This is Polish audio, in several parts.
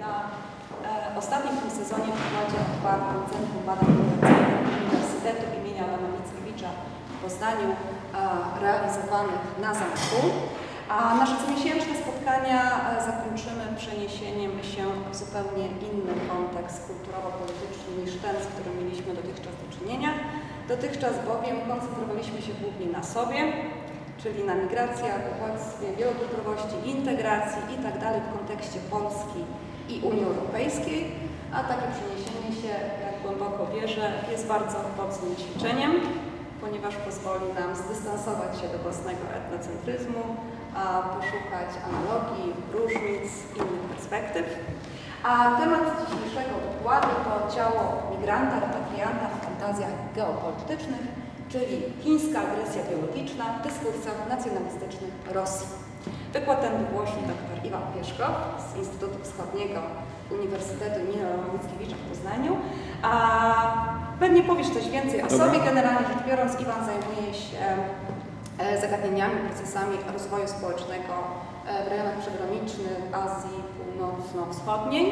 na e, ostatnim w tym sezonie wykładzie otwartym Centrum Badań Komercyjnych Uniwersytetu imienia Adama Mickiewicza w Poznaniu, e, realizowanych na zamku. A nasze comiesięczne spotkania e, zakończymy przeniesieniem się w zupełnie inny kontekst kulturowo-polityczny niż ten, z którym mieliśmy dotychczas do czynienia. Dotychczas bowiem koncentrowaliśmy się głównie na sobie, czyli na migracjach, uchodźstwie, wielokulturowości, integracji itd. w kontekście Polski i Unii Europejskiej, a takie przeniesienie się, jak głęboko wierzę, jest bardzo owocnym ćwiczeniem, ponieważ pozwoli nam zdystansować się do własnego etnocentryzmu, a poszukać analogii, różnic, innych perspektyw. A temat dzisiejszego wykładu to ciało migranta, repatrianta w fantazjach geopolitycznych, czyli chińska agresja biologiczna w dyskursach nacjonalistycznych Rosji. Wykład ten wygłosi dr Iwan Pieszkow z Instytutu Wschodniego Uniwersytetu imienia Mickiewicza w Poznaniu. A pewnie powiesz coś więcej o sobie. Generalnie rzecz biorąc, Iwan zajmuje się e, zagadnieniami, procesami rozwoju społecznego e, w rejonach przygranicznych Azji Północno-Wschodniej,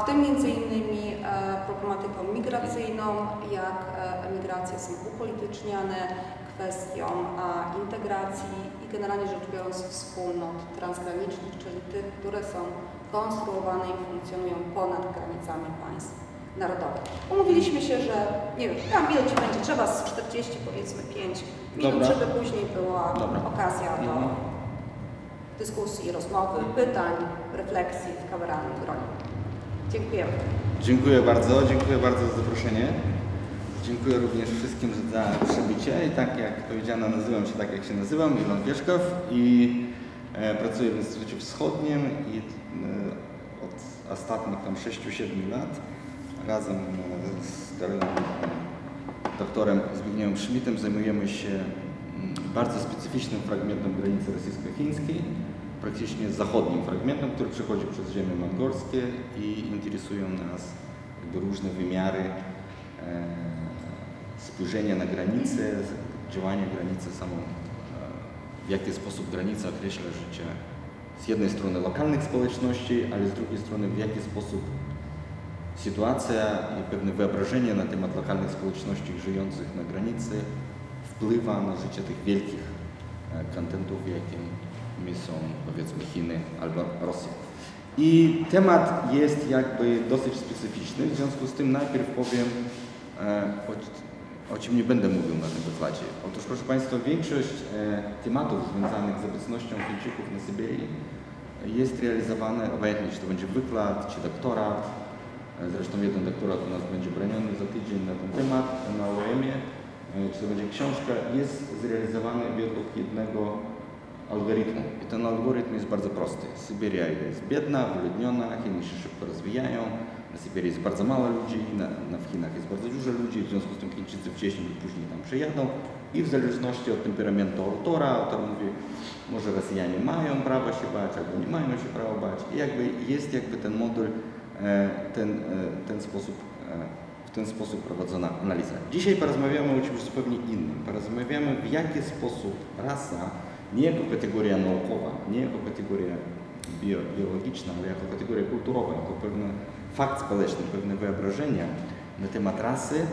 w tym między innymi e, problematyką migracyjną, jak e, emigracje są upolityczniane, kwestią a, integracji i generalnie rzecz biorąc wspólnot transgranicznych, czyli tych, które są konstruowane i funkcjonują ponad granicami państw narodowych. Umówiliśmy się, że nie wiem, tam ile Ci będzie trzeba, z 40 powiedzmy 5 minut, Dobra. żeby później była Dobra. okazja do Mhm. dyskusji, rozmowy, pytań, refleksji w kameralnym gronie. Dziękujemy. Dziękuję bardzo, dziękuję bardzo za zaproszenie. Dziękuję również wszystkim za przybycie. I tak jak powiedziano, nazywam się tak jak się nazywam, Iwan Pieszkow i e, pracuję w Instytucie Wschodnim i e, od ostatnich tam 6-7 lat razem e, z doktorem Zbigniewem Schmidtem zajmujemy się mm, bardzo specyficznym fragmentem granicy rosyjsko-chińskiej, praktycznie zachodnim fragmentem, który przechodzi przez ziemię mongorskie i interesują nas różne wymiary e, spojrzenia na granicę, działania granicy samą, e, w jaki sposób granica określa życie z jednej strony lokalnych społeczności, ale z drugiej strony w jaki sposób sytuacja i pewne wyobrażenie na temat lokalnych społeczności żyjących na granicy wpływa na życie tych wielkich e, kontentów, jakimi są powiedzmy Chiny albo Rosja. I temat jest jakby dosyć specyficzny, w związku z tym najpierw powiem, e, o, o czym nie będę mówił na tym wykładzie. Otóż proszę Państwa, większość e, tematów związanych z obecnością Chińczyków na Syberii jest realizowane, obojętnie czy to będzie wykład, czy doktorat, E, Zresztą jeden doktorat u nas będzie broniony za tydzień na ten temat na OEM-ie, e, czy to będzie książka, jest zrealizowany według jednego algorytmu. I ten algorytm jest bardzo prosty. Syberia jest biedna, wyludniona, Chiny się szybko rozwijają, na Syberii jest bardzo mało ludzi, na, na w Chinach jest bardzo dużo ludzi, w związku z tym Chińczycy wcześniej lub później tam przyjadą i w zależności od temperamentu autora, autor mówi, może Rosjanie mają prawo się bać, albo nie mają się prawa bać. I jakby jest jakby ten model e, ten, e, ten sposób, e, w ten sposób prowadzona analiza. Dzisiaj porozmawiamy o czymś zupełnie innym. Porozmawiamy w jaki sposób rasa, nie jako kategoria naukowa, nie jako kategoria bio, biologiczna, ale jako kategoria kulturowa, jako pewien fakt społeczny, pewne wyobrażenia na temat rasy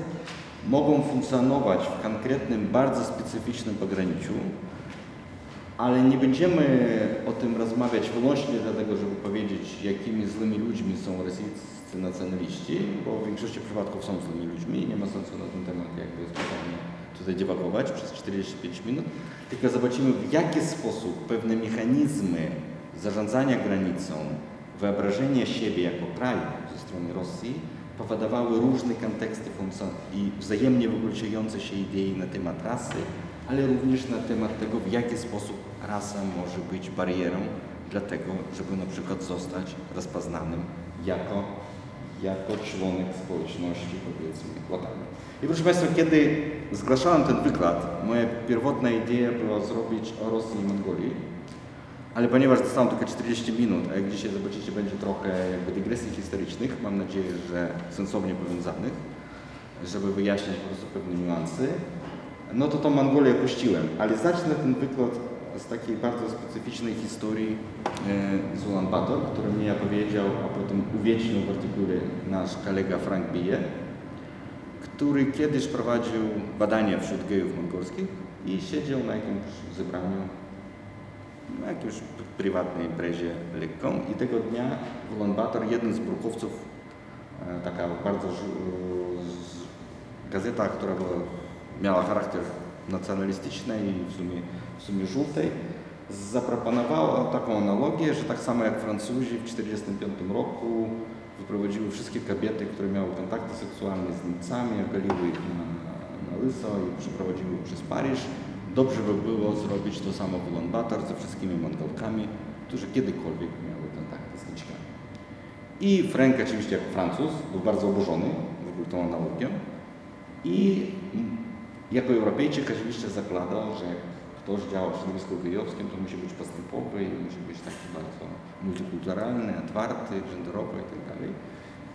mogą funkcjonować w konkretnym, bardzo specyficznym pograniczu, ale nie będziemy o tym rozmawiać wyłącznie dlatego, żeby powiedzieć, jakimi złymi ludźmi są rosyjscy nacjonaliści, bo w większości przypadków są złymi ludźmi i nie ma sensu na ten temat jakby spokojnie tutaj przez 45 minut, tylko zobaczymy w jaki sposób pewne mechanizmy zarządzania granicą, wyobrażenia siebie jako kraju ze strony Rosji powodowały różne konteksty i wzajemnie wykluczające się idei na temat rasy, ale również na temat tego, w jaki sposób rasa może być barierą dla tego, żeby na przykład zostać rozpoznanym jako, jako członek społeczności, powiedzmy, lokalnej. I proszę Państwa, kiedy zgłaszałem ten wykład, moja pierwotna idea była zrobić o Rosji i Mongolii, ale ponieważ dostałem tylko 40 minut, a jak dzisiaj zobaczycie, będzie trochę jakby dygresji historycznych, mam nadzieję, że sensownie powiązanych, żeby wyjaśnić po prostu pewne niuanse, no to tą Mongolię opuściłem. Ale zacznę ten wykład z takiej bardzo specyficznej historii e, z Ulan Bator, który mnie opowiedział, a potem uwiecznił w artykule nasz kolega Frank Bije, który kiedyś prowadził badania wśród gejów mongolskich i siedział na jakimś zebraniu, na jakimś prywatnej imprezie lekką. I tego dnia w Ulan Bator jeden z bruchowców, e, taka bardzo z- gazeta, która była, miała charakter nacjonalistyczny i w sumie, w sumie żółtej, zaproponowała taką analogię, że tak samo jak Francuzi w 1945 roku wyprowadziły wszystkie kobiety, które miały kontakty seksualne z Niemcami, ogoliły ich na, na lyso i przeprowadziły przez Paryż. Dobrze by było zrobić to samo w Ulaanbaatar ze wszystkimi Mongolkami, którzy kiedykolwiek miały kontakty z Niemcami. I Frank oczywiście jako Francuz był bardzo oburzony w ogóle tą analogią i jako Europejczyk oczywiście zakładał, że ktoś działa w środowisku gejowskim, to musi być postępowy i musi być taki bardzo multikulturalny, otwarty, genderowy itd.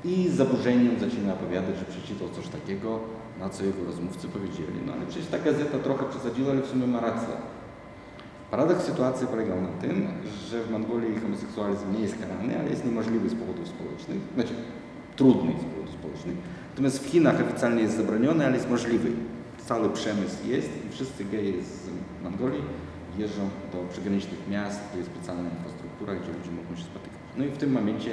I z zaburzeniem zaczyna opowiadać, że przeczytał coś takiego, na co jego rozmówcy powiedzieli. No ale przecież ta gazeta trochę przesadziła, ale w sumie ma rację. Paradoks sytuacji polegał na tym, że w Mongolii homoseksualizm nie jest karany, ale jest niemożliwy z powodów społecznych, znaczy trudny z powodów społecznych. Natomiast w Chinach oficjalnie jest zabroniony, ale jest możliwy. Cały przemysł jest i wszyscy geje z Mongolii jeżdżą do przygranicznych miast, gdzie jest specjalna infrastruktura, gdzie ludzie mogą się spotykać. No i w tym momencie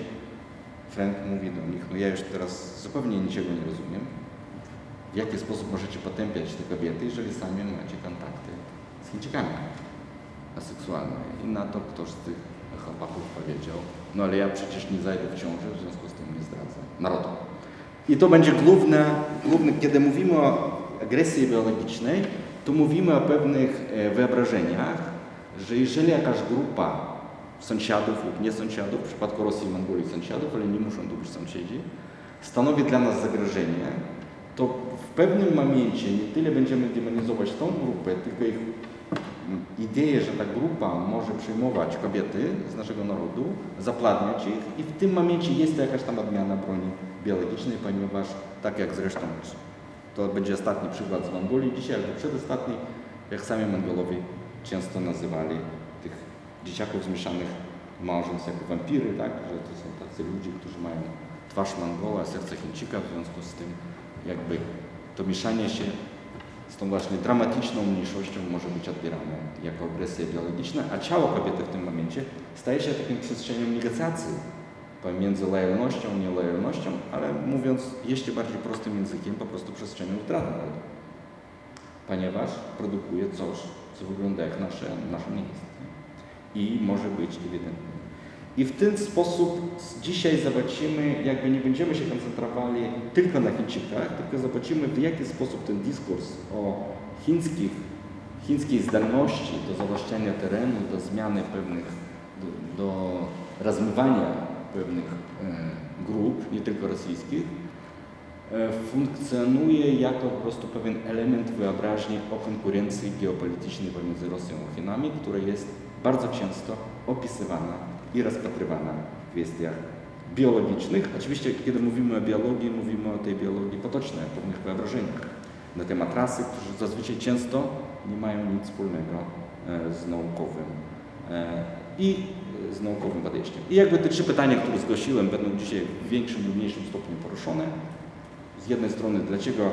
Frank mówi do nich, no ja już teraz zupełnie niczego nie rozumiem, w jaki sposób możecie potępiać te kobiety, jeżeli sami macie kontakty z Chińczykami aseksualne. I na to ktoś z tych chłopaków powiedział, no ale ja przecież nie zajdę w ciąży, w związku z tym nie zdradzę narodu. I to będzie główne, główne, kiedy mówimy o agresji biologicznej, to mówimy o pewnych e, wyobrażeniach, że jeżeli jakaś grupa sąsiadów lub nie sąsiadów, w przypadku Rosji i Mongolii sąsiadów, ale nie muszą to być sąsiedzi, stanowi dla nas zagrożenie, to w pewnym momencie nie tyle będziemy demonizować tą grupę, tylko ich ideę, że ta grupa może przyjmować kobiety z naszego narodu, zapladniać ich i w tym momencie jest to jakaś tam odmiana broni biologicznej, ponieważ tak jak zresztą to będzie ostatni przykład z Mongolii. Dzisiaj, albo przedostatni, jak sami Mongolowie często nazywali tych dzieciaków zmieszanych małżeństw jako wampiry, tak? że to są tacy ludzie, którzy mają twarz Mongola, serce Chińczyka, w związku z tym jakby to mieszanie się z tą właśnie dramatyczną mniejszością może być odbierane jako agresja biologiczna, a ciało kobiety w tym momencie staje się takim przestrzenią negocjacji pomiędzy lojalnością, nielojalnością, ale mówiąc jeszcze bardziej prostym językiem, po prostu przestrzenią utraty narodu. Ponieważ produkuje coś, co wygląda jak nasze, nasze nie? I może być ewidentne. I w ten sposób dzisiaj zobaczymy, jakby nie będziemy się koncentrowali tylko na Chińczykach, tylko zobaczymy, w jaki sposób ten dyskurs o chińskich, chińskiej zdolności do zawłaszczania terenu, do zmiany pewnych, do, do rozmywania pewnych e, grup, nie tylko rosyjskich, e, funkcjonuje jako po prostu pewien element wyobraźni o konkurencji geopolitycznej pomiędzy Rosją a Chinami, która jest bardzo często opisywana i rozpatrywana w kwestiach biologicznych. Oczywiście, kiedy mówimy o biologii, mówimy o tej biologii potocznej, o pewnych wyobrażeniach na temat rasy, którzy zazwyczaj często nie mają nic wspólnego e, z naukowym i z naukowym podejściem. I jakby te trzy pytania, które zgłosiłem, będą dzisiaj w większym lub mniejszym stopniu poruszone. Z jednej strony, dlaczego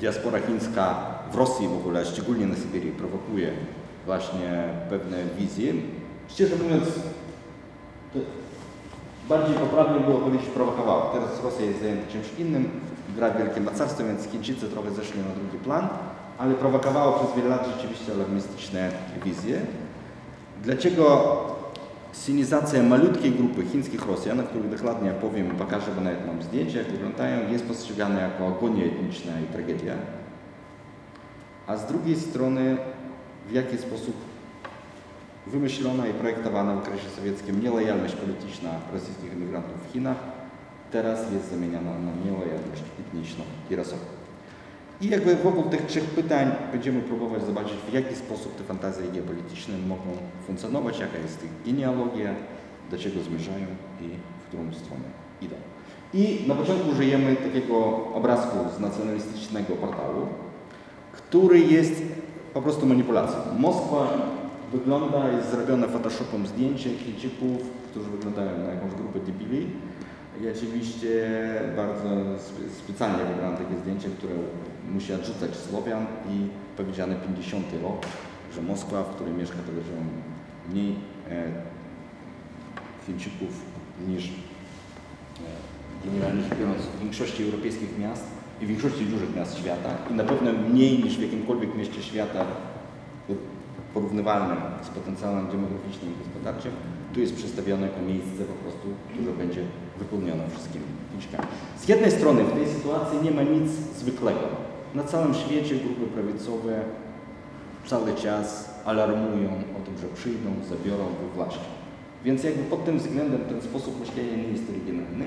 diaspora chińska w Rosji w ogóle, szczególnie na Syberii, prowokuje właśnie pewne wizje. Szczerze mówiąc, bardziej poprawnie było powiedzieć prowokowała. Teraz Rosja jest zajęta czymś innym, gra wielkie mocarstwo, więc Chińczycy trochę zeszli na drugi plan, ale prowokowało przez wiele lat rzeczywiście alarmistyczne wizje. Dlaczego synizacja malutkiej grupy chińskich Rosjan, o których dokładnie powiem, pokażę, bo nawet mam zdjęcia, jak wyglądają, jest postrzegana jako agonia etniczna i tragedia. A z drugiej strony, w jaki sposób wymyślona i projektowana w okresie sowieckim nielojalność polityczna rosyjskich imigrantów w Chinach teraz jest zamieniana na nielojalność etniczną i rasową. I jakby wokół tych trzech pytań będziemy próbować zobaczyć, w jaki sposób te fantazje geopolityczne mogą funkcjonować, jaka jest ich genealogia, do czego zmierzają i w którą stronę idą. I na początku użyjemy takiego obrazku z nacjonalistycznego portalu, który jest po prostu manipulacją. Moskwa wygląda, jest zrobione Photoshopem zdjęcie Chińczyków, którzy wyglądają na jakąś grupę debili. I oczywiście bardzo spe- specjalnie wybrałem takie zdjęcie, które musi odrzucać Słowian i powiedziane 50 rok, że Moskwa, w której mieszka podejrzewam mniej e, Chińczyków niż e, generalnie biorąc w większości europejskich miast i w większości dużych miast świata i na pewno mniej niż w jakimkolwiek mieście świata porównywalnym z potencjałem demograficznym i gospodarczym, tu jest przedstawione jako miejsce po prostu, które będzie wypełnione wszystkimi. Z jednej strony w tej sytuacji nie ma nic zwykłego. Na całym świecie grupy prawicowe cały czas alarmują o tym, że przyjdą, zabiorą, wywłaszczą. Więc jakby pod tym względem ten sposób myślenia nie jest oryginalny,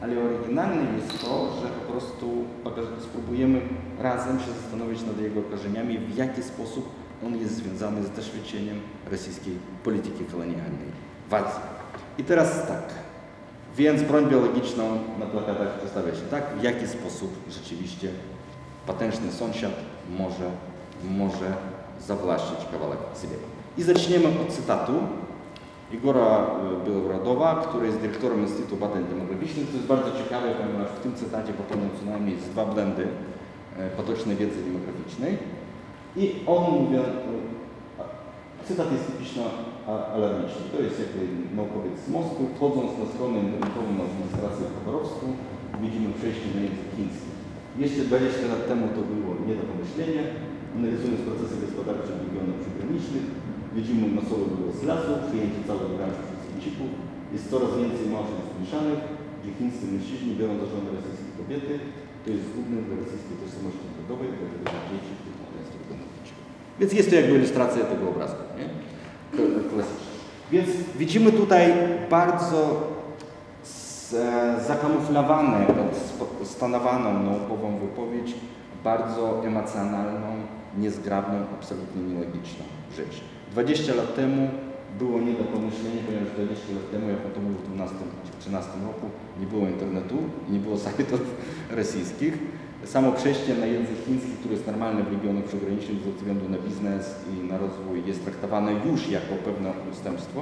ale oryginalne jest to, że po prostu spróbujemy razem się zastanowić nad jego korzeniami, w jaki sposób on jest związany z doświadczeniem rosyjskiej polityki kolonialnej w Azji. I teraz tak, więc broń biologiczną na plakatach przedstawia się tak, w jaki sposób rzeczywiście potężny sąsiad może, może zawłaszczyć kawałek Syberii. I zaczniemy od cytatu Igora e, Bielogorodowa, który jest dyrektorem Instytutu Badań Demograficznych. To jest bardzo ciekawe, ponieważ w tym cytacie popełnił co najmniej dwa błędy e, potocznej wiedzy demograficznej. I on mówi, cytat jest typiczno a- alarmistyczny. To jest jakby naukowiec z Moskwy. Wchodząc na stronę internetową na administrację chabarowską, widzimy przejście na język chiński. Jeszcze 20 lat temu to było nie do pomyślenia. Analizując procesy gospodarcze w regionach przygranicznych, widzimy masowy wywoz lasu, przyjęcie całego branży przez Chińczyków. Jest coraz więcej małżeństw mieszanych, gdzie chińscy mężczyźni biorą do żony rosyjskie kobiety. To jest zgubne dla rosyjskiej tożsamości narodowej, dlatego że dzieci w tych małżeństwach. Więc jest to jakby ilustracja tego obrazka, nie? Więc widzimy tutaj bardzo e, spo- stanowaną naukową wypowiedź, bardzo emocjonalną, niezgrabną, absolutnie nielogiczną rzecz. 20 lat temu było nie do pomyślenia, ponieważ 20 lat temu, jak on to mówił w 12 czy 13 roku, nie było internetu, nie było sajtów rosyjskich. Samo przejście na język chiński, który jest normalny w regionach przygranicznych ze względu na biznes i na rozwój, jest traktowane już jako pewne ustępstwo.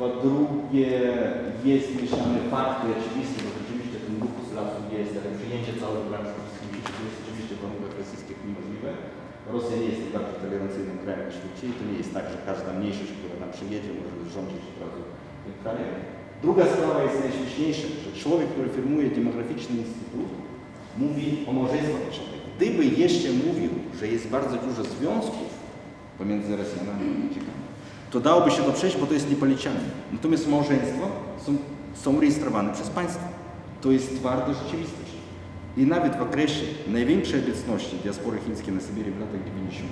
Po drugie, jest mieszany fakty oczywiste, bo rzeczywiście ten ruch z lasu jest, ale przyjęcie całego Chińczyków jest oczywiście w warunkach rosyjskich niemożliwe. Rosja nie jest najbardziej tolerancyjnym krajem na świecie i to nie jest tak, że każda mniejszość, która tam przyjedzie, może rządzić od razu tym krajem. Druga sprawa jest najśmieszniejsza, że człowiek, który firmuje demograficzny instytut, mówi o małżeństwach mieszanych. Gdyby jeszcze mówił, że jest bardzo dużo związków pomiędzy Rosjanami i Chińczykami, to dałoby się to przejść, bo to jest niepoliczalne. Natomiast małżeństwa są, są rejestrowane przez państwo. To jest twarda rzeczywistość. I nawet w okresie największej obecności diaspory chińskiej na Syberii w latach 90.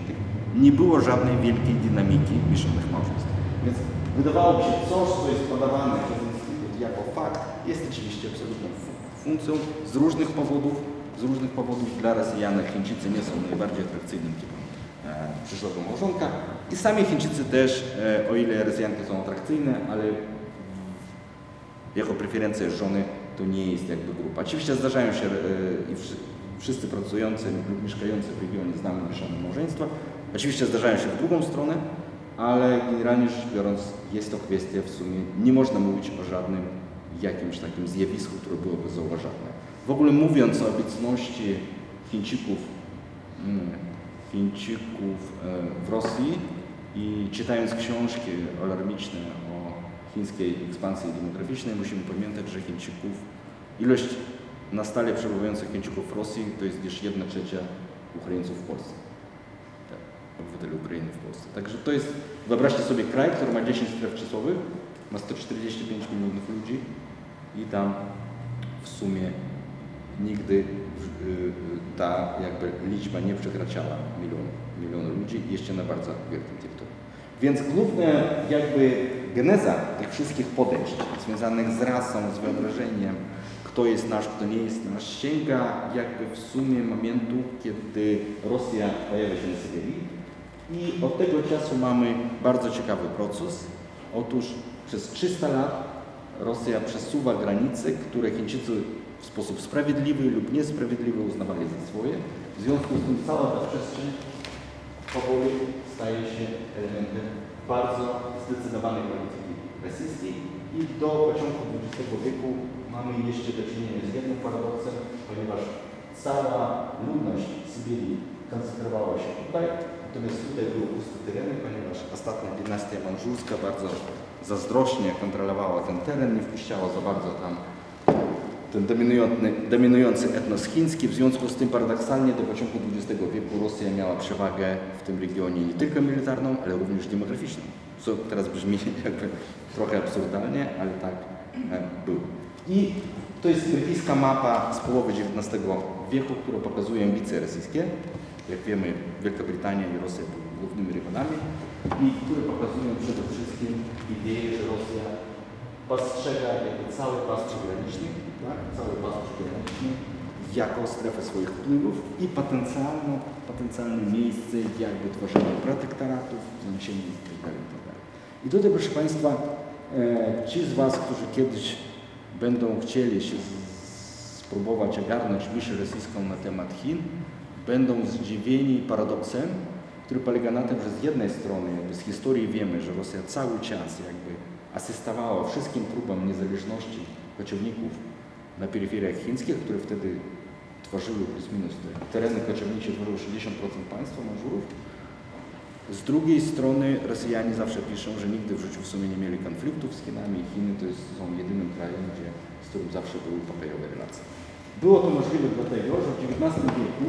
nie było żadnej wielkiej dynamiki mieszanych małżeństw. Więc wydawałoby się, coś, co jest podawane przez Instytut jako fakt, jest oczywiście absolutną fu- funkcją z różnych powodów. Z różnych powodów dla Rosjan Chińczycy nie są najbardziej atrakcyjnym typem e, przyszłego małżonka. I sami Chińczycy też, e, o ile Rosjanki są atrakcyjne, ale jako preferencja żony to nie jest jakby grupa. Oczywiście zdarzają się e, i wszy- wszyscy pracujący lub mieszkający w regionie znamy mieszane małżeństwa. Oczywiście zdarzają się w drugą stronę, ale generalnie rzecz biorąc jest to kwestia w sumie, nie można mówić o żadnym jakimś takim zjawisku, które byłoby zauważalne. W ogóle mówiąc o obecności Chińczyków, mm, Chińczyków e, w Rosji i czytając książki alarmiczne o chińskiej ekspansji demograficznej, musimy pamiętać, że Chińczyków, ilość na stale przebywających Chińczyków w Rosji to jest gdzieś 1 trzecia Ukraińców w Polsce. Tak, obywateli Ukrainy w Polsce. Także to jest, wyobraźcie sobie kraj, który ma 10 stref czasowych, ma 145 milionów ludzi i tam w sumie nigdy y, ta jakby liczba nie przekraczała milion, miliona ludzi jeszcze na bardzo wielkim terytorium. Więc główna jakby geneza tych wszystkich podejść związanych z rasą, z wyobrażeniem, kto jest nasz, kto nie jest nasz, sięga jakby w sumie momentu, kiedy Rosja pojawia się na Syberii i od tego czasu mamy bardzo ciekawy proces. Otóż przez 300 lat Rosja przesuwa granice, które Chińczycy w sposób sprawiedliwy lub niesprawiedliwy uznawali za swoje. W związku z tym cała ta przestrzeń powoli staje się elementem bardzo zdecydowanej polityki rosyjskiej i do początku XX wieku mamy jeszcze do czynienia z jednym paradoksem, ponieważ cała ludność Syberii koncentrowała się tutaj, natomiast tutaj były puste tereny, ponieważ ostatnia dynastia mandżurska bardzo zazdrośnie kontrolowała ten teren, nie wpuściała za bardzo tam ten dominujący, dominujący etnos chiński. W związku z tym paradoksalnie do początku XX wieku Rosja miała przewagę w tym regionie nie tylko militarną, ale również demograficzną. Co teraz brzmi jakby trochę absurdalnie, ale tak e, było. I to jest brytyjska mapa z połowy XIX wieku, która pokazuje ambicje rosyjskie. Jak wiemy, Wielka Brytania i Rosja były głównymi rywalami i które pokazują przede wszystkim ideę, że Rosja postrzega jakby cały pas przygraniczny, tak? cały pas przygraniczny jako strefę swoich wpływów i potencjalną, potencjalne miejsce jakby tworzenia protektoratów, zniesienia itd. itd. I tutaj proszę Państwa, e, ci z Was, którzy kiedyś będą chcieli się spróbować ogarnąć myśl rosyjską na temat Chin, będą zdziwieni paradoksem, który polega na tym, że z jednej strony z historii wiemy, że Rosja cały czas jakby asystowała wszystkim próbom niezależności koczowników na peryferiach chińskich, które wtedy tworzyły plus minus te tereny koczownicze tworzyły 60% państwa Mazurów. Z drugiej strony Rosjanie zawsze piszą, że nigdy w życiu w sumie nie mieli konfliktów z Chinami Chiny to jest, są jedynym krajem, gdzie, z którym zawsze były pokojowe relacje. Było to możliwe dlatego, że w XIX wieku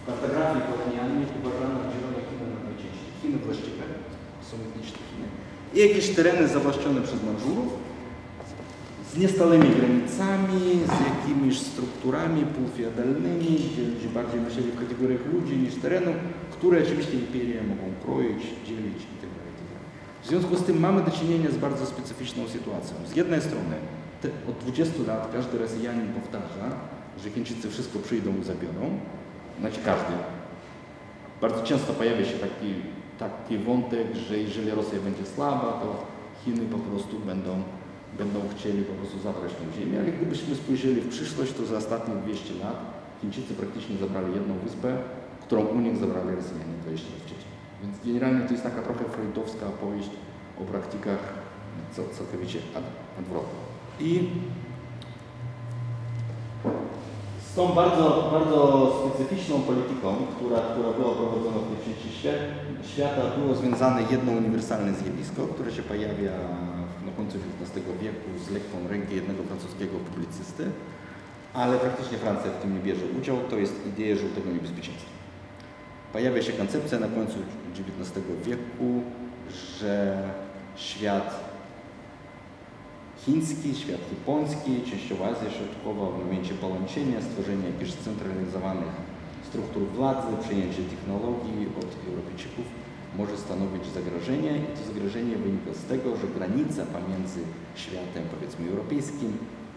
w kartografii kolonialnej uważano dzielone Chiny na dwie części. Chiny właściwe, są etniczne Chiny, i jakieś tereny zawłaszczone przez Mandżurów z niestałymi granicami, z jakimiś strukturami półfeudalnymi, gdzie, bardziej myśleli w kategoriach ludzi niż terenu, które oczywiście imperie mogą kroić, dzielić itd. itd. W związku z tym mamy do czynienia z bardzo specyficzną sytuacją. Z jednej strony te, od 20 lat każdy Rosjanin powtarza, że Chińczycy wszystko przyjdą i zabiorą, znaczy każdy. Bardzo często pojawia się taki, taki wątek, że jeżeli Rosja będzie słaba, to Chiny po prostu będą, będą chcieli po prostu zabrać tę ziemię. Ale gdybyśmy spojrzeli w przyszłość, to za ostatnie 200 lat Chińczycy praktycznie zabrali jedną wyspę, którą u nich zabrali Rosjanie 20 lat. Więc generalnie to jest taka trochę freudowska opowieść o praktykach całkowicie odwrotnych. I z tą bardzo, bardzo specyficzną polityką, która, która była prowadzona w tej części świat, świata, było związane jedno uniwersalne zjawisko, które się pojawia na końcu XIX wieku z lekką ręki jednego francuskiego publicysty, ale praktycznie Francja w tym nie bierze udział, to jest idea żółtego niebezpieczeństwa. Pojawia się koncepcja na końcu XIX wieku, że świat chiński, świat japoński, częściowo Azja Środkowa w momencie połączenia, stworzenia jakichś scentralizowanych struktur władzy, przejęcie technologii od Europejczyków może stanowić zagrożenie i to zagrożenie wynika z tego, że granica pomiędzy światem powiedzmy europejskim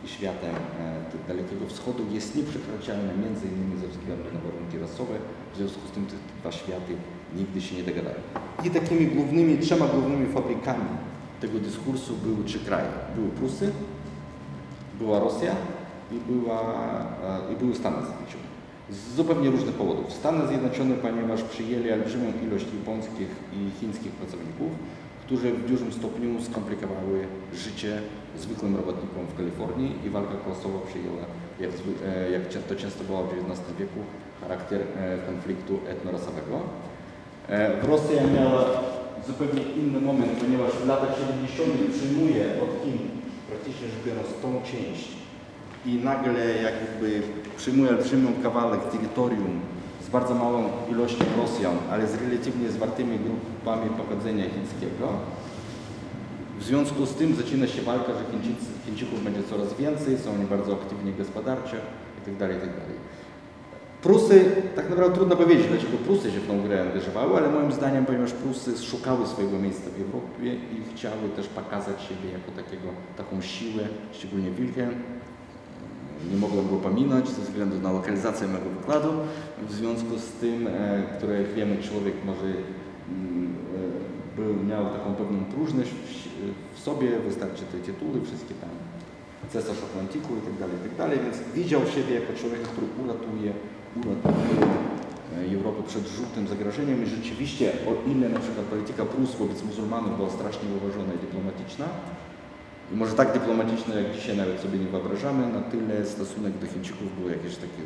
i światem e, Dalekiego Wschodu jest nieprzekraczalna między innymi ze względu na warunki rasowe, w związku z tym te dwa światy nigdy się nie dogadają. I takimi głównymi, trzema głównymi fabrykami tego dyskursu były trzy kraje. Były Prusy, była Rosja i, była, e, i były Stany Zjednoczone. Z zupełnie różnych powodów. Stany Zjednoczone, ponieważ przyjęli olbrzymią ilość japońskich i chińskich pracowników, którzy w dużym stopniu skomplikowały życie zwykłym robotnikom w Kalifornii i walka klasowa przyjęła, jak, e, jak to często było w XIX wieku, charakter e, konfliktu etnorasowego. E, Rosja miała zupełnie inny moment, ponieważ w latach 70. przyjmuje od Chin praktycznie rzecz biorąc tą część i nagle jakby przyjmuje olbrzymią kawałek terytorium z bardzo małą ilością Rosjan, ale z relatywnie zwartymi grupami pochodzenia chińskiego. W związku z tym zaczyna się walka, że Chińczycy, Chińczyków będzie coraz więcej, są oni bardzo aktywni gospodarczo itd. itd. Prusy, tak naprawdę trudno powiedzieć, dlaczego Prusy się w tą grę angażowały, ale moim zdaniem, ponieważ Prusy szukały swojego miejsca w Europie i chciały też pokazać siebie jako takiego, taką siłę, szczególnie Wilhelm. Nie mogłem go pominąć ze względu na lokalizację mojego wykładu. W związku z tym, e, które wiemy, człowiek może mm, e, był, miał taką pewną próżność w, sobie, wystarczy te tytuły, wszystkie tam cesarz Atlantyku i tak dalej, i tak dalej, więc widział siebie jako człowieka, który uratuje, uratuje e, Europy przed żółtym zagrożeniem i rzeczywiście o ile na przykład polityka Prus wobec muzułmanów była strasznie uważana i dyplomatyczna, i może tak dyplomatyczne, jak dzisiaj nawet sobie nie wyobrażamy, na tyle stosunek do Chińczyków był jakiś taki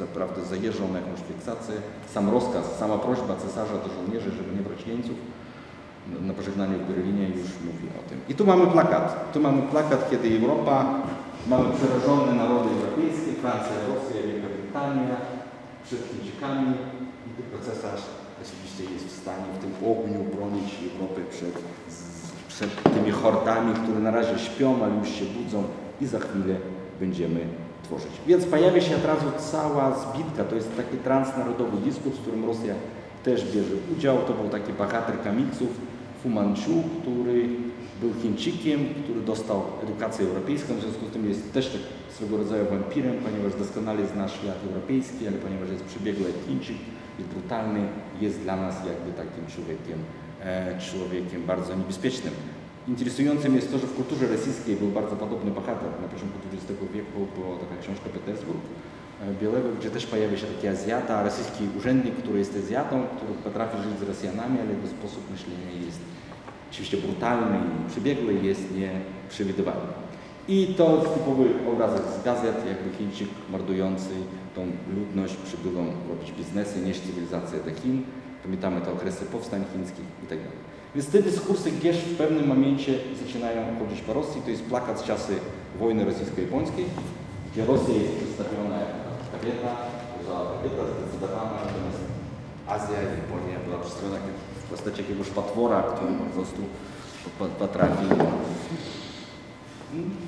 naprawdę zajeżdżony na jakąś fiksację. Sam rozkaz, sama prośba cesarza do żołnierzy, żeby nie brać jeńców na- na pożegnaniu w Berlinie już mówi o tym. I tu mamy plakat. Tu mamy plakat, kiedy Europa, mamy przerażone narody europejskie, Francja, Rosja, Wielka Brytania, przed Chińczykami i tylko cesarz oczywiście jest w stanie w tym ogniu bronić Europy przed, przed tymi hordami, które na razie śpią, ale już się budzą i za chwilę będziemy tworzyć. Więc pojawia się od razu cała zbitka, to jest taki transnarodowy dyskurs, w którym Rosja też bierze udział. To był taki bohater kamiców Fu Manchu, który był Chińczykiem, który dostał edukację europejską, w związku z tym jest też tak swego rodzaju wampirem, ponieważ doskonale zna świat europejski, ale ponieważ jest przebiegły jak Chińczyk, jest brutalny, jest dla nas jakby takim człowiekiem, człowiekiem bardzo niebezpiecznym. Interesującym jest to, że w kulturze rosyjskiej był bardzo podobny bohater. Na początku XX wieku była taka książka Petersburg e, Białego, gdzie też pojawia się taki Azjata, rosyjski urzędnik, który jest Azjatą, który potrafi żyć z Rosjanami, ale jego sposób myślenia jest oczywiście brutalny i przebiegły, jest nieprzewidywalny. I to typowy obrazek z gazet, jakby Chińczyk mordujący tą ludność przybylą robić biznesy, nieść cywilizację do Chin. Pamiętamy te okresy powstań chińskich i tak. Więc te dyskursy gdzieś w pewnym momencie zaczynają chodzić po Rosji. To jest plakat z czasy wojny rosyjsko-japońskiej, gdzie Rosja jest przedstawiona jako kobieta, że kobieta zdecydowana, natomiast Azja Japonia była przedstawiona w postaci jakiegoś patwora, który po prostu po- potrafi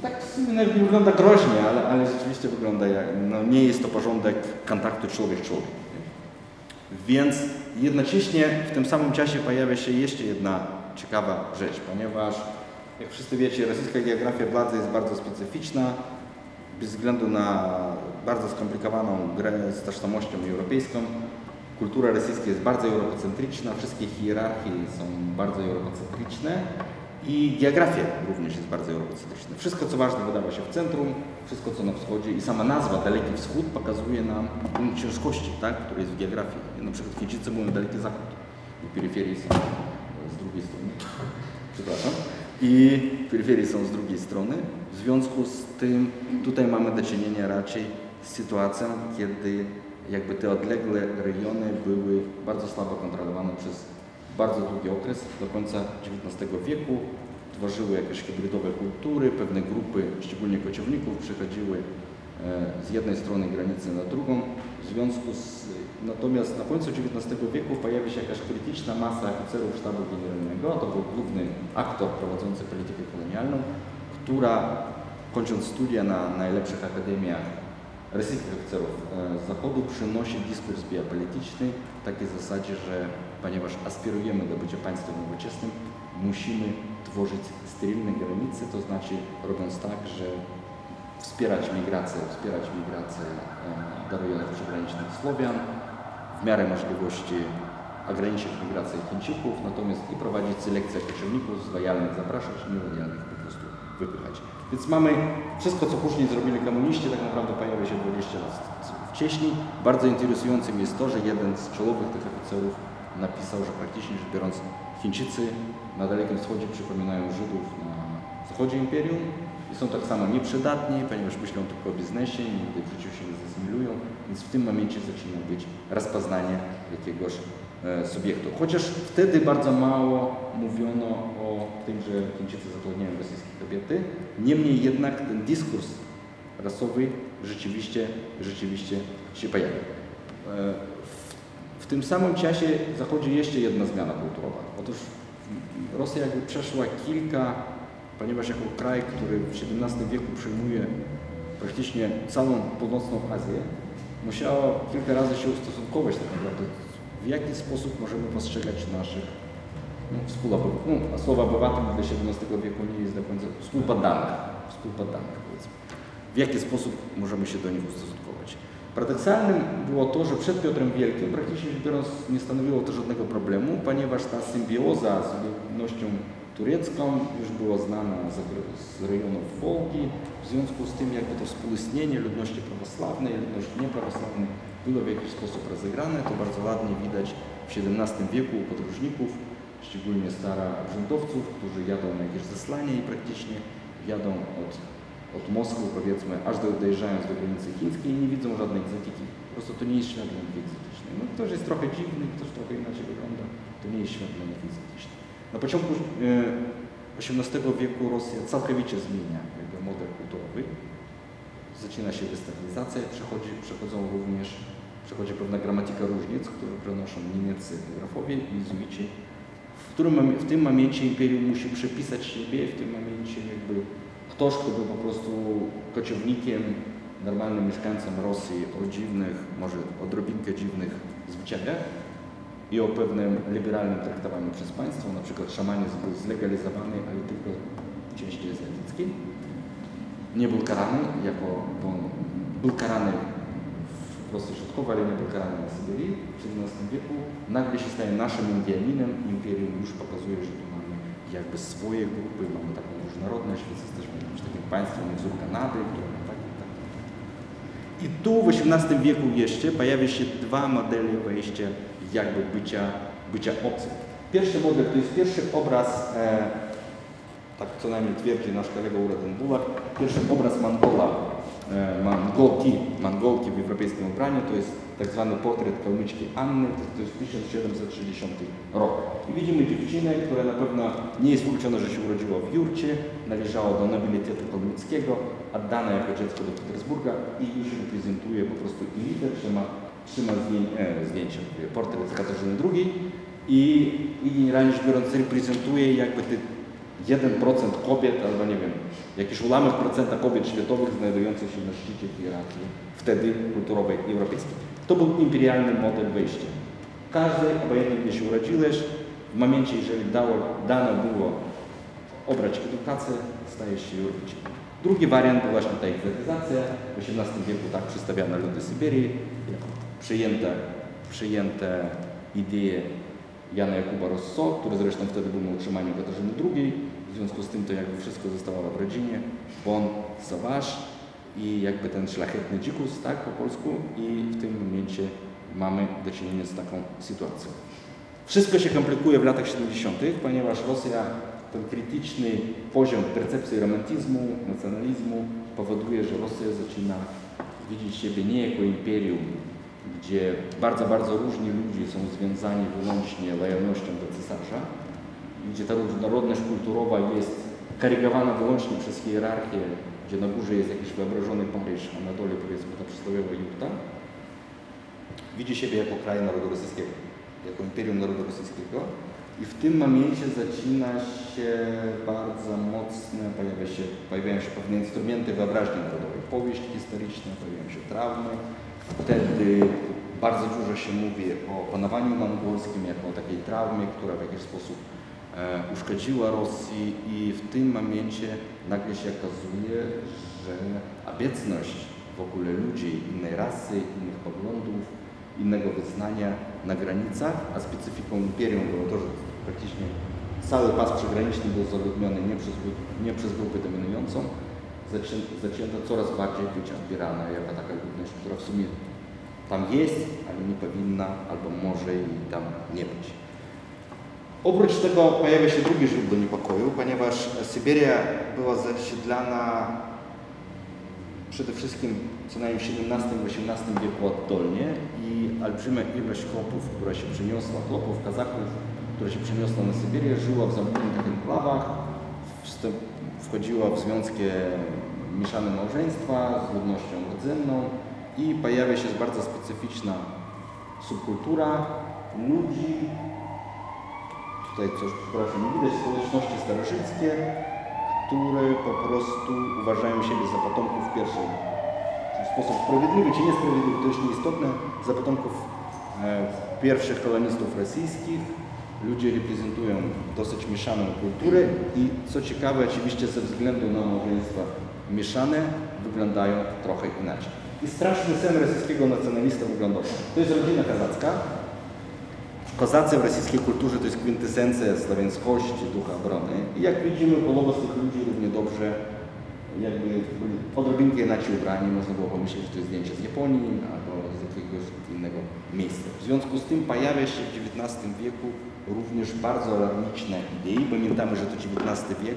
tak w sumie nawet nie wygląda groźnie, ale, ale rzeczywiście wygląda jak, no nie jest to porządek kontaktu człowiek-człowiek. nie? Jednocześnie w tym samym czasie pojawia się jeszcze jedna ciekawa rzecz, ponieważ jak wszyscy wiecie, rosyjska geografia władzy jest bardzo specyficzna, bez względu na bardzo skomplikowaną grę z tożsamością europejską. Kultura rosyjska jest bardzo eurocentryczna, wszystkie hierarchie są bardzo eurocentryczne i geografia również jest bardzo eurocentryczna. Wszystko, co ważne, wydawa się w centrum, wszystko, co na wschodzie i sama nazwa Daleki Wschód pokazuje nam punkt ciężkości, tak, który jest w geografii. Na przykład Chińczycy mówią Daleki Zachód, bo peryferie są z drugiej strony. Przepraszam. I peryferie są z drugiej strony. W związku z tym tutaj mamy do czynienia raczej z sytuacją, kiedy jakby te odległe rejony były bardzo słabo kontrolowane przez bardzo długi okres, do końca XIX wieku. Tworzyły jakieś hybrydowe kultury, pewne grupy, szczególnie kociowników, przechodziły e, z jednej strony granicy na drugą. W związku z, natomiast na końcu XIX wieku pojawi się jakaś krytyczna masa oficerów sztabu generalnego, to był główny aktor prowadzący politykę kolonialną, która kończąc studia na najlepszych akademiach rosyjskich oficerów e, z Zachodu przynosi dyskurs biopolityczny w takiej zasadzie, że ponieważ aspirujemy do bycia państwem nowoczesnym, musimy tworzyć sterylne granice, to znaczy robiąc tak, że wspierać migrację, wspierać migrację e, do rejonów przygranicznych Słowian, w miarę możliwości ograniczyć migrację Chińczyków, natomiast i prowadzić selekcję kocowników, z lojalnych zapraszać, nielojalnych po prostu wypychać. Więc mamy wszystko, co później zrobili komuniści, tak naprawdę pojawia się 20 lat wcześniej. Bardzo interesującym jest to, że jeden z czołowych tych oficerów napisał, że praktycznie rzecz biorąc Chińczycy na Dalekim Wschodzie przypominają Żydów na zachodzie imperium i są tak samo nieprzydatni, ponieważ myślą tylko o biznesie nigdy w życiu się nie zasymilują, więc w tym momencie zaczyna być rozpoznanie jakiegoś e, subiektu. Chociaż wtedy bardzo mało mówiono o tym, że Chińczycy zatrudniają rosyjskie kobiety, niemniej jednak ten dyskurs rasowy rzeczywiście, rzeczywiście się pojawia. E, W, w tym samym czasie zachodzi jeszcze jedna zmiana kulturowa. Otóż Rosja jakby przeszła kilka, ponieważ jako kraj, który w XVII wieku przyjmuje praktycznie całą północną Azję, musiała kilka razy się ustosunkować tak naprawdę, w jaki sposób możemy postrzegać naszych no, współobywateli. No, a słowa obywatel dla XVII wieku nie jest do końca współpoddanych, współpoddanych powiedzmy. W jaki sposób możemy się do nich ustosunkować. Paradoksalnym było to, że przed Piotrem Wielkim praktycznie biorąc nie stanowiło to żadnego problemu, ponieważ ta symbioza z ludnością turecką już była znana z, z rejonów Wolgi. W związku z tym jakby to współistnienie ludności prawosławnej, ludności nieprawosławnej było w jakiś sposób rozegrane. To bardzo ładnie widać w XVII wieku u podróżników, szczególnie starorządowców, którzy jadą na jakieś zesłanie i praktycznie jadą od, od Moskwy, powiedzmy, aż do, dojeżdżając do granicy chińskiej i nie widzą żadnej egzotyki. Po prostu to nie jest świat dla nich egzotyczny. No, ktoś jest trochę dziwny, ktoś trochę inaczej wygląda, to nie jest świat dla nich egzotyczny. Na początku e, XVIII wieku Rosja całkowicie zmienia jakby model kulturowy. Zaczyna się destabilizacja, przechodzi, przechodzą również, przechodzi pewna gramatyka różnic, które przenoszą niemieccy geografowie i jezuici. W, którym, w tym momencie imperium musi przepisać siebie, w tym momencie jakby ktoś, kto był po prostu kociownikiem, normalnym mieszkańcem Rosji o dziwnych, może odrobinkę dziwnych zwyczajach i o pewnym liberalnym traktowaniu przez państwo, na przykład szamanizm był zlegalizowany, ale tylko w części azjatyckiej. Nie był karany, jako, bo był karany w Rosji Środkowej, ale nie był karany na Syberii w XVII wieku. Nagle się staje naszym Indianinem, imperium już pokazuje, że tu mamy jakby swoje grupy, mamy taką różnorodność, więc jesteśmy jakimś takim państwem wzór Kanady, które ma tak tak. I tu w XVIII wieku jeszcze pojawia się dwa modele wejścia jakby bycia, bycia obcym. Pierwszy model to jest pierwszy obraz, e, tak co najmniej twierdzi nasz kolega Uraden Bulak, pierwszy obraz Mongola, e, Mongolki, Mongolki w europejskim ubraniu, to jest tak zwany portret kalmyczki Anny, to, jest 1760 rok. I widzimy dziewczynę, która na pewno nie jest wykluczona, że się urodziła w Jurcie, należała do nobilitetu kalmyckiego, oddana jako dziecko do Petersburga i już reprezentuje po prostu elitę, trzyma, trzyma zdję, e, zdjęcie, portret Katarzyny II i, i generalnie biorąc jakby te 1% kobiet, albo nie wiem, jakiś ułamek procenta kobiet światowych znajdujących się na szczycie hierarchii wtedy kulturowej europejskiej. To był imperialny model wyjścia. Każdy, obojętnie gdzie się urodziłeś, w momencie, jeżeli dało, dano było obrać edukację, stajesz się Jurkiem. Drugi wariant to właśnie ta egzotyzacja. W XVIII wieku tak przedstawiano ludy Syberii, przyjęte, przyjęte idee Jana Jakuba Rousseau, który zresztą wtedy był na utrzymaniu Katarzyny II. W związku z tym to jakby wszystko zostało w rodzinie. Bon sauvage i jakby ten szlachetny dzikus, tak po polsku. I w tym momencie mamy do czynienia z taką sytuacją. Wszystko się komplikuje w latach 70., ponieważ Rosja, ten krytyczny poziom percepcji romantyzmu, nacjonalizmu powoduje, że Rosja zaczyna widzieć siebie nie jako imperium, gdzie bardzo, bardzo różni ludzie są związani wyłącznie lojalnością do cesarza, gdzie ta różnorodność kulturowa jest karygowana wyłącznie przez hierarchię, gdzie na górze jest jakiś wyobrażony Paryż, a na dole powiedzmy ta przysłowiowa Jurta, widzi siebie jako kraj narodu rosyjskiego, jako imperium narodu rosyjskiego i w tym momencie zaczyna się bardzo mocne, pojawia się, pojawiają się pewne instrumenty wyobraźni narodowej, powieść historyczna, pojawiają się traumy, wtedy bardzo dużo się mówi o panowaniu mongolskim jako o takiej traumie, która w jakiś sposób e, uszkodziła Rosji i w tym momencie nagle się okazuje, że obecność w ogóle ludzi innej rasy, innych poglądów, innego wyznania na granicach, a specyfiką imperium było to, że praktycznie cały pas przygraniczny był zaludniony nie przez, nie przez grupę dominującą, zaczę, zaczęto coraz bardziej być odbierana jako taka ludność, która w sumie tam jest, ale nie powinna, albo może i tam nie być. Oprócz tego pojawia się drugie źródło niepokoju, ponieważ Syberia była zasiedlana przede wszystkim co najmniej w XVII-XVIII wieku oddolnie i olbrzymia ilość chłopów, która się przeniosła, chłopów, kazaków, która się przeniosła na Syberię, żyła w zamkniętych enklawach, wchodziła w związki mieszane małżeństwa z ludnością rdzenną i pojawia się bardzo specyficzna subkultura ludzi, tutaj coś, przepraszam, nie widać, społeczności starożyckie, które po prostu uważają siebie za potomków pierwszej w sposób sprawiedliwy czy niesprawiedliwy, to już nieistotne, za potomków e, pierwszych kolonistów rosyjskich. Ludzie reprezentują dosyć mieszaną kulturę i co ciekawe, oczywiście ze względu na małżeństwa mieszane, wyglądają trochę inaczej. I straszny sen rosyjskiego nacjonalista wyglądał. To jest rodzina kazacka. Kozacy w rosyjskiej kulturze to jest kwintesencja słowiańskości, ducha obrony. I jak widzimy, połowa z tych ludzi równie dobrze jakby byli odrobinkę inaczej ubrani. Można było pomyśleć, że to jest zdjęcie z Japonii albo z jakiegoś innego miejsca. W związku z tym pojawia się w XIX wieku również bardzo alarmiczne idee. Pamiętamy, że to XIX wiek,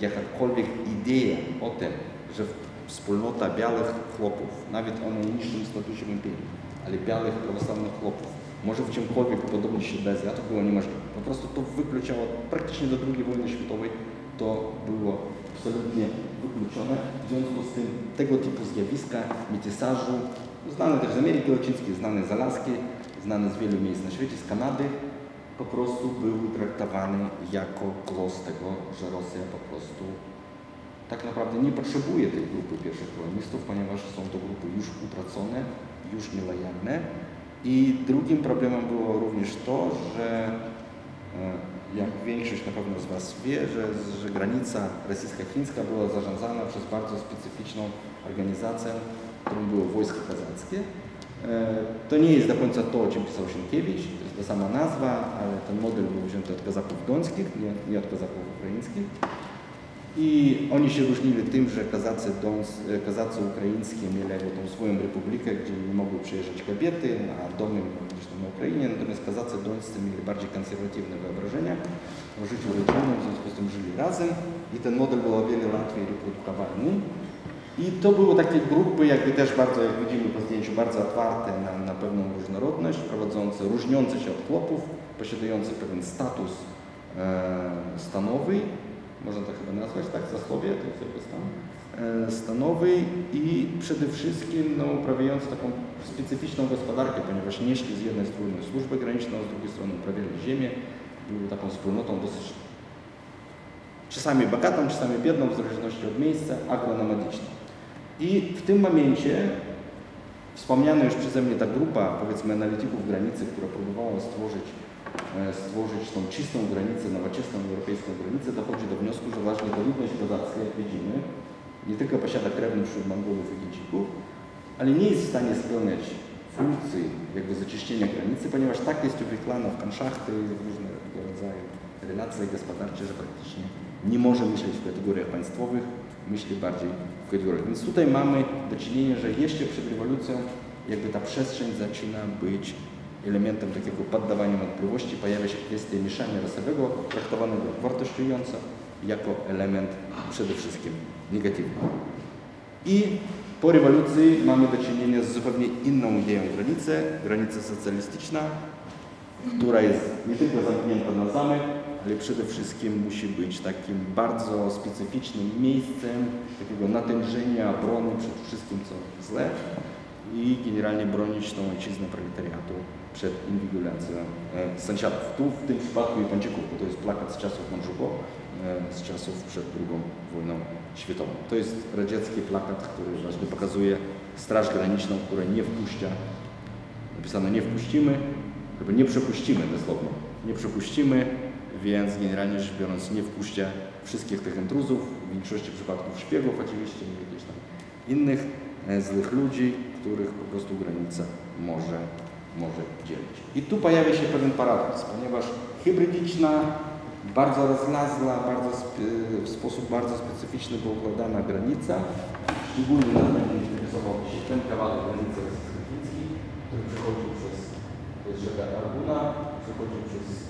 jakakolwiek idea o tym, że wspólnota białych chłopów, nawet o najniższym statusie w imperii, ale białych prawosławnych chłopów, może w czymkolwiek upodobnić się do to było niemożliwe. Po prostu to wykluczało praktycznie do II wojny światowej, to było absolutnie wykluczone. W związku z tym tego typu zjawiska metysażu, znane też z Ameryki Łacińskiej, znane z Alaski, znane z wielu miejsc na świecie, z Kanady, po prostu były traktowane jako głos tego, że Rosja po prostu tak naprawdę nie potrzebuje tej grupy pierwszych kolonistów, ponieważ są to grupy już utracone, już nielojalne. I drugim problemem było również to, że e, jak większość na pewno z Was wie, że, że granica rosyjsko-chińska była zarządzana przez bardzo specyficzną organizację, którą były wojska kazackie. E, To nie jest do końca to, o czym pisał Sienkiewicz, to jest ta sama nazwa, ale ten model był wzięty od kazaków dońskich, nie, nie od kazaków ukraińskich. I oni się różnili tym, że kazacy, dons, e, kazacy ukraińskie mieli tą swoją republikę, gdzie nie mogły przyjeżdżać kobiety, a domy były gdzieś tam na Ukrainie, natomiast kazacy dońscy mieli bardziej konserwatywne wyobrażenia o życiu rodzinnym, w związku z tym żyli razem i ten model był o wiele łatwiej reprodukowalny. I to były takie grupy, jakby też bardzo, jak widzimy po zdjęciu, bardzo otwarte na, na pewną różnorodność, prowadzące, różniące się od chłopów, posiadające pewien status e, stanowy, można to chyba nazwać, tak, zasłowie, to jest stan e, stanowy i przede wszystkim no, uprawiając taką specyficzną gospodarkę, ponieważ nieśli z jednej strony służbę graniczną, z drugiej strony uprawiali ziemię, były taką wspólnotą dosyć czasami bogatą, czasami biedną, w zależności od miejsca, agronomadyczną. I w tym momencie wspomniana już przeze mnie ta grupa, powiedzmy, analityków granicy, która próbowała stworzyć e, stworzyć tą czystą granicę, nowoczesną europejską granicę, dochodzi do wniosku, że właśnie ta ludność jak widzimy, nie tylko posiada krewnych wśród Mongolów i Chińczyków, ale nie jest w stanie spełniać funkcji jakby zacieśnienia granicy, ponieważ tak jest uwikłana w konszachty, w różnego rodzaju relacje gospodarcze, że praktycznie nie może myśleć w kategoriach państwowych, myśli bardziej Więc tutaj mamy do czynienia, że jeszcze przed rewolucją jakby ta przestrzeń zaczyna być elementem takiego poddawania wątpliwości, pojawia się kwestia mieszania rasowego, traktowanego wartościująco, jako element przede wszystkim negatywny. I po rewolucji mamy do czynienia z zupełnie inną ideą granicy, granica socjalistyczna, która jest nie tylko zamknięta na zamek, ale przede wszystkim musi być takim bardzo specyficznym miejscem takiego natężenia, obrony przed wszystkim, co złe i generalnie bronić tą ojczyznę proletariatu przed inwigilacją e, sąsiadów. Tu w tym przypadku Japończyków, bo to jest plakat z czasów Manchukuo, e, z czasów przed II wojną światową. To jest radziecki plakat, który właśnie pokazuje straż graniczną, która nie wpuszcza, napisano nie wpuścimy, chyba nie przepuścimy dosłownie, nie przepuścimy, więc generalnie rzecz biorąc nie wpuszcza wszystkich tych intruzów, w większości przypadków szpiegów oczywiście, i jakichś tam innych e, złych ludzi, których po prostu granica może, może dzielić. I tu pojawia się pewien paradoks, ponieważ hybrydyczna, bardzo rozlazła, bardzo w sposób bardzo specyficzny była układana granica, szczególnie na mnie interesował się ten kawałek granicy rosyjsko-chińskiej, który przechodził przez rzeka Arguna, przechodzi przez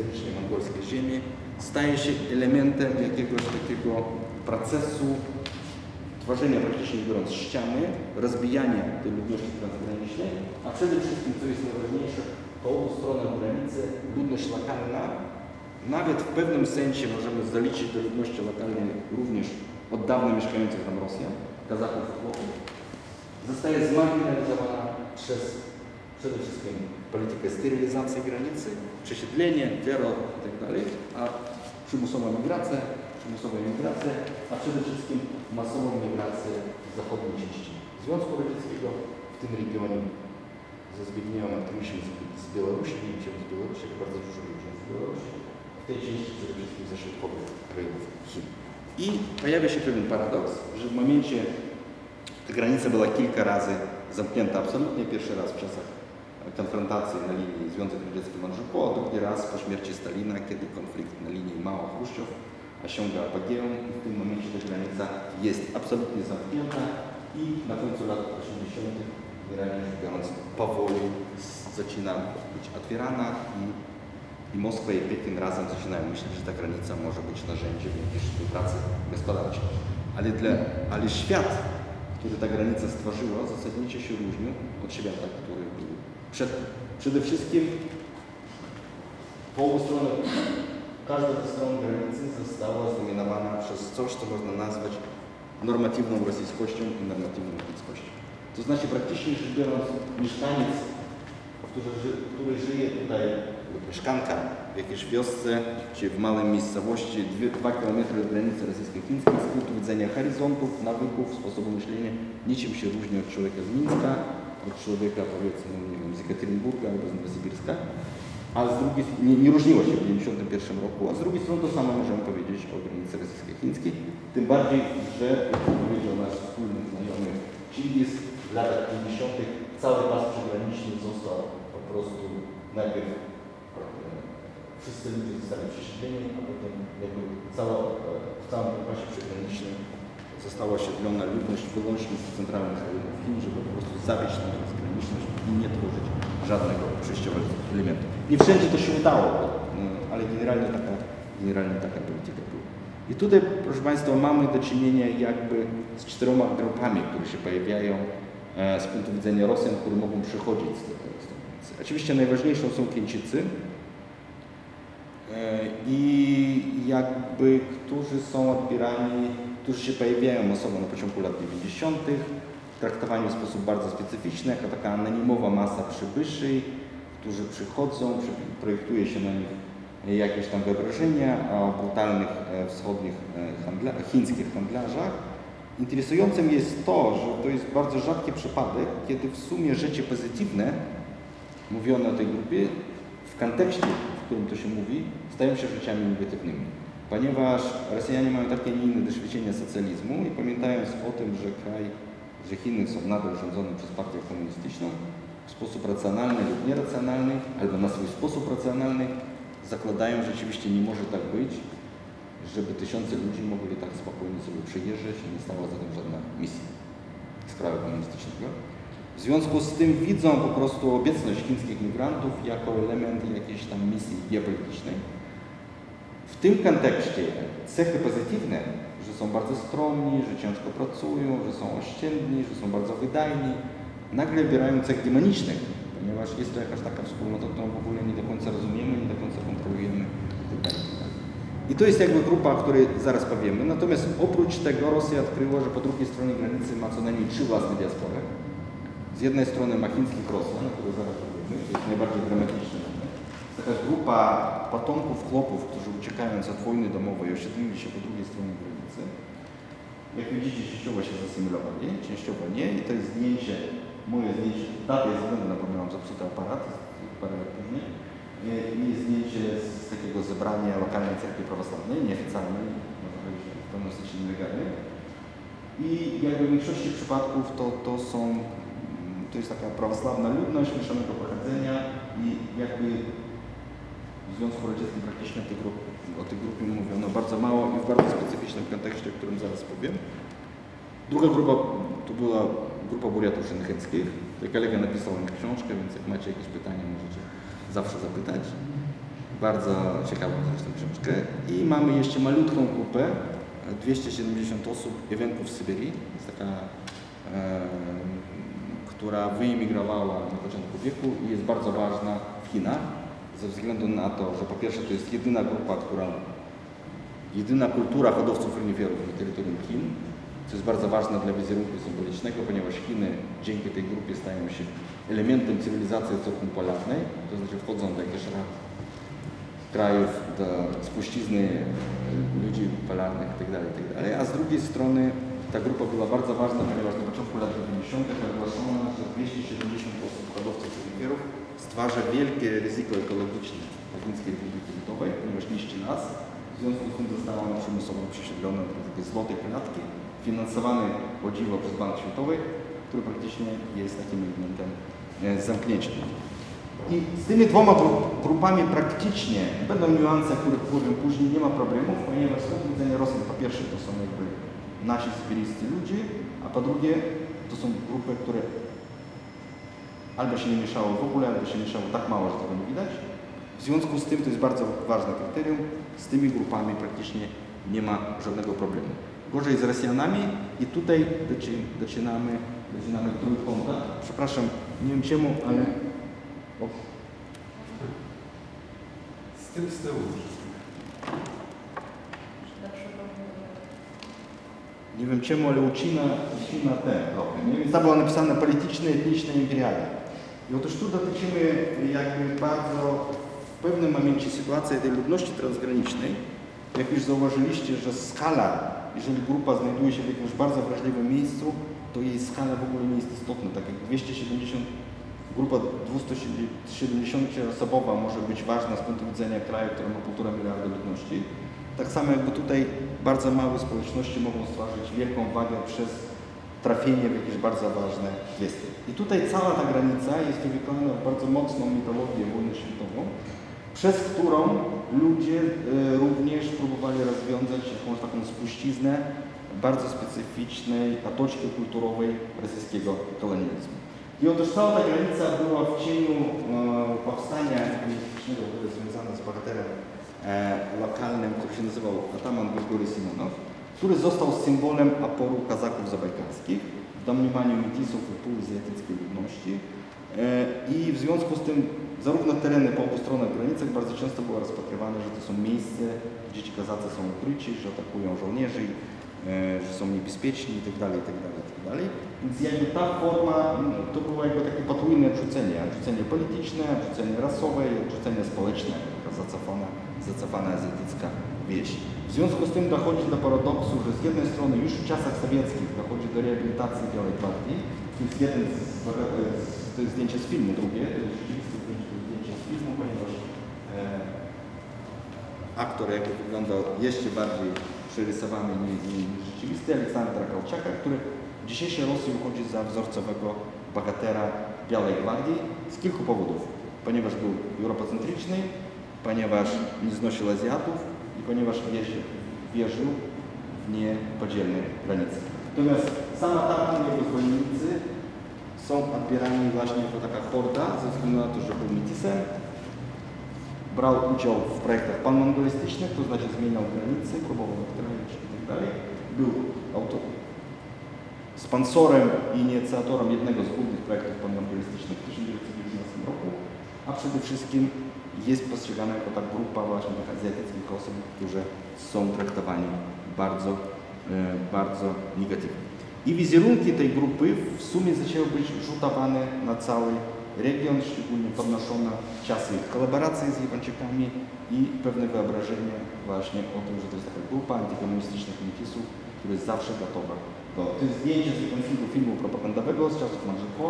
e, historycznie mongolskie ziemie, staje się elementem jakiegoś takiego procesu tworzenia praktycznie biorąc ściany, rozbijania tej ludności transgranicznej, a przede wszystkim, co jest najważniejsze, po obu stronach granicy ludność lokalna, nawet w pewnym sensie możemy zaliczyć do ludności lokalnej również od dawna mieszkających tam Rosjan, Kazachów i Włochów, zostaje zmarginalizowana przez przede wszystkim politykę sterylizacji granicy, przesiedlenie, terror itd., a przymusową migrację, przymusową migrację, a przede wszystkim masową migrację z zachodniej części Związku Radzieckiego, w tym regionie ze Zbigniewem Artemisiem z, Białorusi, Niemciem z Białorusi, bardzo dużo ludzi z Białorusi, w tej części przede wszystkim ze środkowych krajów Chin. I pojawia się pewien paradoks, że w momencie ta granica była kilka razy zamknięta absolutnie, pierwszy raz w czasach konfrontacji na linii Związek Radziecki-Manżuko, a drugi raz po śmierci Stalina, kiedy konflikt na linii Mao-Chruszczow osiąga apogeum i w tym momencie ta granica jest absolutnie zamknięta i na końcu lat 80. generalnie biorąc powoli zaczyna być otwierana i, i Moskwa i Pekin razem zaczynają myśleć, że ta granica może być narzędziem jakiejś współpracy gospodarczej. Ale, dla, ale świat, który ta granica stworzyła, zasadniczo się różnił od świata, który był przed, przede wszystkim po obu stronach, każda ze stron granicy została zdominowana przez coś, co można nazwać normatywną rosyjskością i normatywną chińskością. To znaczy praktycznie rzecz biorąc mieszkaniec, który, który żyje tutaj, mieszkanka w jakiejś wiosce, czy w małej miejscowości, dwie, dwa kilometry od granicy rosyjsko-chińskiej, z punktu widzenia horyzontów, nawyków, sposobu myślenia, niczym się różni od człowieka z Mińska, od człowieka powiedzmy, nie wiem, z Jekaterynburga albo z Nowosybirska, a z drugiej nie, nie różniło się w 1991 roku, a z drugiej strony to samo możemy powiedzieć o granicy rosyjsko-chińskiej, tym bardziej, że jak powiedział nasz wspólny znajomy Chingis, w latach 50. cały pas przygraniczny został po prostu najpierw e, wszyscy ludzie zostali przesiedleni, a potem jakby cała, e, w całym pasie przygranicznym została osiedlona ludność wyłącznie z centralnych rejonów Chin, żeby po prostu zawieść tę transgraniczność i nie tworzyć żadnego przejściowego elementu. Nie wszędzie to się udało, ale generalnie taka, generalnie taka polityka była. I tutaj, proszę Państwa, mamy do czynienia jakby z czteroma grupami, które się pojawiają e, z punktu widzenia Rosjan, które mogą przechodzić z tego. Oczywiście najważniejszą są Chińczycy, E, i jakby, którzy są odbierani, którzy się pojawiają osobo na początku lat 90., traktowani w sposób bardzo specyficzny, jako taka anonimowa masa przybyszy, którzy przychodzą, przy, projektuje się na nich jakieś tam wyobrażenia o brutalnych e, wschodnich e, handla, chińskich handlarzach. Interesującym jest to, że to jest bardzo rzadki przypadek, kiedy w sumie rzeczy pozytywne mówione o tej grupie w kontekście, w którym to się mówi, stają się rzeczami negatywnymi. Ponieważ Rosjanie mają takie, nie inne doświadczenia socjalizmu i pamiętając o tym, że kraj, że Chiny są nadal rządzone przez partię komunistyczną, w sposób racjonalny lub nieracjonalny, albo na swój sposób racjonalny, zakładają, że rzeczywiście nie może tak być, żeby tysiące ludzi mogli tak spokojnie sobie przejeżdżać i nie stała za tym żadna misja kraju komunistycznego. W związku z tym widzą po prostu obecność chińskich migrantów jako element jakiejś tam misji geopolitycznej. W tym kontekście cechy pozytywne, że są bardzo skromni, że ciężko pracują, że są oszczędni, że są bardzo wydajni, nagle bierają cech demonicznych, ponieważ jest to jakaś taka wspólnota, którą w ogóle nie do końca rozumiemy, nie do końca kontrolujemy. I to jest jakby grupa, o której zaraz powiemy. Natomiast oprócz tego Rosja odkryła, że po drugiej stronie granicy ma co najmniej trzy własne diaspory. Z jednej strony ma chińskich Rosjan, o których zaraz powiemy, to jest najbardziej dramatyczny moment. Taka grupa potomków chłopów, którzy uciekając od wojny domowej osiedlili się po drugiej stronie granicy. Jak widzicie, częściowo się zasymilowali, częściowo nie. I to jest zdjęcie, moje zdjęcie, data jest względna, bo miałam zepsuty aparat parę lat później. I zdjęcie z takiego zebrania lokalnej cerkwi prawosławnej, nieoficjalnej, można powiedzieć w pewnym sensie nielegalnej. I jakby w większości przypadków to, to są, to jest taka prawosławna ludność mieszanego pochodzenia i jakby Związku Radzieckim praktycznie o tej, grupie, mówiono bardzo mało i w bardzo specyficznym kontekście, o którym zaraz powiem. Druga grupa to była grupa Buriatów Szencheckich. Tutaj kolega napisał mi książkę, więc jak macie jakieś pytania, możecie zawsze zapytać. Bardzo ciekawą zresztą książkę. I mamy jeszcze malutką grupę, e, 270 osób, Ewenków z Syberii. Jest taka, e, która wyemigrowała na początku wieku i jest bardzo ważna w Chinach, ze względu na to, że po pierwsze to jest jedyna grupa, która, jedyna kultura hodowców reniferów na terytorium Chin, co jest bardzo ważne dla wizerunku symbolicznego, ponieważ Chiny dzięki tej grupie stają się elementem cywilizacji polarnej, to znaczy wchodzą do jakichś krajów, do spuścizny ludzi polarnych itd., itd. A z drugiej strony ta grupa była bardzo ważna, ponieważ na początku lat 90. ogłoszono, że 270 osób renifierów stwarza wielkie ryzyko ekologiczne dla Chińskiej Republiki Ludowej, ponieważ niszczy nas. W związku z tym została ona przymusowo przesiedlona do takie złote klatki, finansowany o dziwo przez Bank Światowy, który praktycznie jest takim elementem e, zamknięcia. I z tymi dwoma gru- grupami praktycznie będą niuanse, o których powiem później, nie ma problemów, ponieważ z punktu widzenia Rosjan po pierwsze to są jakby nasi syberyjscy ludzie, a po drugie to są grupy, które albo się nie mieszało w ogóle, albo się mieszało tak mało, że tego nie widać. W związku z tym to jest bardzo ważne kryterium. Z tymi grupami praktycznie nie ma żadnego problemu. Gorzej z Rosjanami i tutaj docinamy, docinamy trójkąta. Przepraszam, nie wiem czemu, ale... O, Z tym z tyłu. Nie wiem czemu, ale ucina, ucina ten trochę. Nie? Tam było napisane polityczne, etniczne, imperialne. I otóż tu dotyczymy jakby bardzo w pewnym momencie sytuacji tej ludności transgranicznej. Jak już zauważyliście, że skala, jeżeli grupa znajduje się w jakimś bardzo wrażliwym miejscu, to jej skala w ogóle nie jest istotna. Tak jak 270, grupa 270-osobowa może być ważna z punktu widzenia kraju, który ma 1,5 miliarda ludności. Tak samo jakby tutaj bardzo małe społeczności mogą stwarzać wielką wagę przez trafienie w jakieś bardzo ważne kwestie. I tutaj cała ta granica jest uwikłana w bardzo mocną mitologię wojny światową, przez którą ludzie e, również próbowali rozwiązać jakąś taką spuściznę bardzo specyficznej otoczki kulturowej rosyjskiego kolonializmu. I otóż cała ta granica była w cieniu e, powstania politycznego, które związane z bohaterem e, lokalnym, który się nazywał Ataman Grigory Simonow, który został symbolem oporu kazaków zabajkarskich w domniemaniu metisów i półazjatyckiej ludności. E, I w związku z tym zarówno tereny po obu stronach granicy bardzo często było rozpatrywane, że to są miejsca, gdzie ci kazacy są ukryci, że atakują żołnierzy, e, że są niebezpieczni itd., itd., itd. Więc jakby ta forma no, to było jakby takie potrójne odrzucenie. Odrzucenie polityczne, odrzucenie rasowe i odrzucenie społeczne, taka zacofana, zacofana azjatycka wieś. W związku z tym dochodzi do paradoksu, że z jednej strony już w czasach sowieckich dochodzi do reabilitacji Białej Gwardii. To jest jeden z, to jest zdjęcie z filmu, drugie, to jest rzeczywiste zdjęcie z filmu, ponieważ e, aktor jakby wyglądał jeszcze bardziej przerysowany niż, rzeczywisty, Aleksandra Kałczaka, który w dzisiejszej Rosji uchodzi za wzorcowego bohatera Białej Gwardii z kilku powodów. Ponieważ był europocentryczny, ponieważ nie znosił Azjatów ponieważ wierzył, w niepodzielne granice. Natomiast sama ta jego zwolennicy są odbierani właśnie jako taka horda ze względu na to, że był metisem, brał udział w projektach panmongolistycznych, to znaczy zmieniał granice, próbował odkręcić i tak dalej. Był autor, sponsorem i inicjatorem jednego z głównych projektów panmongolistycznych w 1919 roku, a przede wszystkim jest postrzegana jako ta grupa właśnie tych azjatyckich osób, którzy są traktowani bardzo, e, bardzo negatywnie. I wizerunki tej grupy w sumie zaczęły być rzutowane na cały region, szczególnie podnoszono czasy kolaboracji z Japończykami i pewne wyobrażenie właśnie o tym, że to jest taka grupa antykomunistycznych metisów, która jest zawsze gotowa do... To jest zdjęcie z japońskiego filmu propagandowego z czasów Manżyko,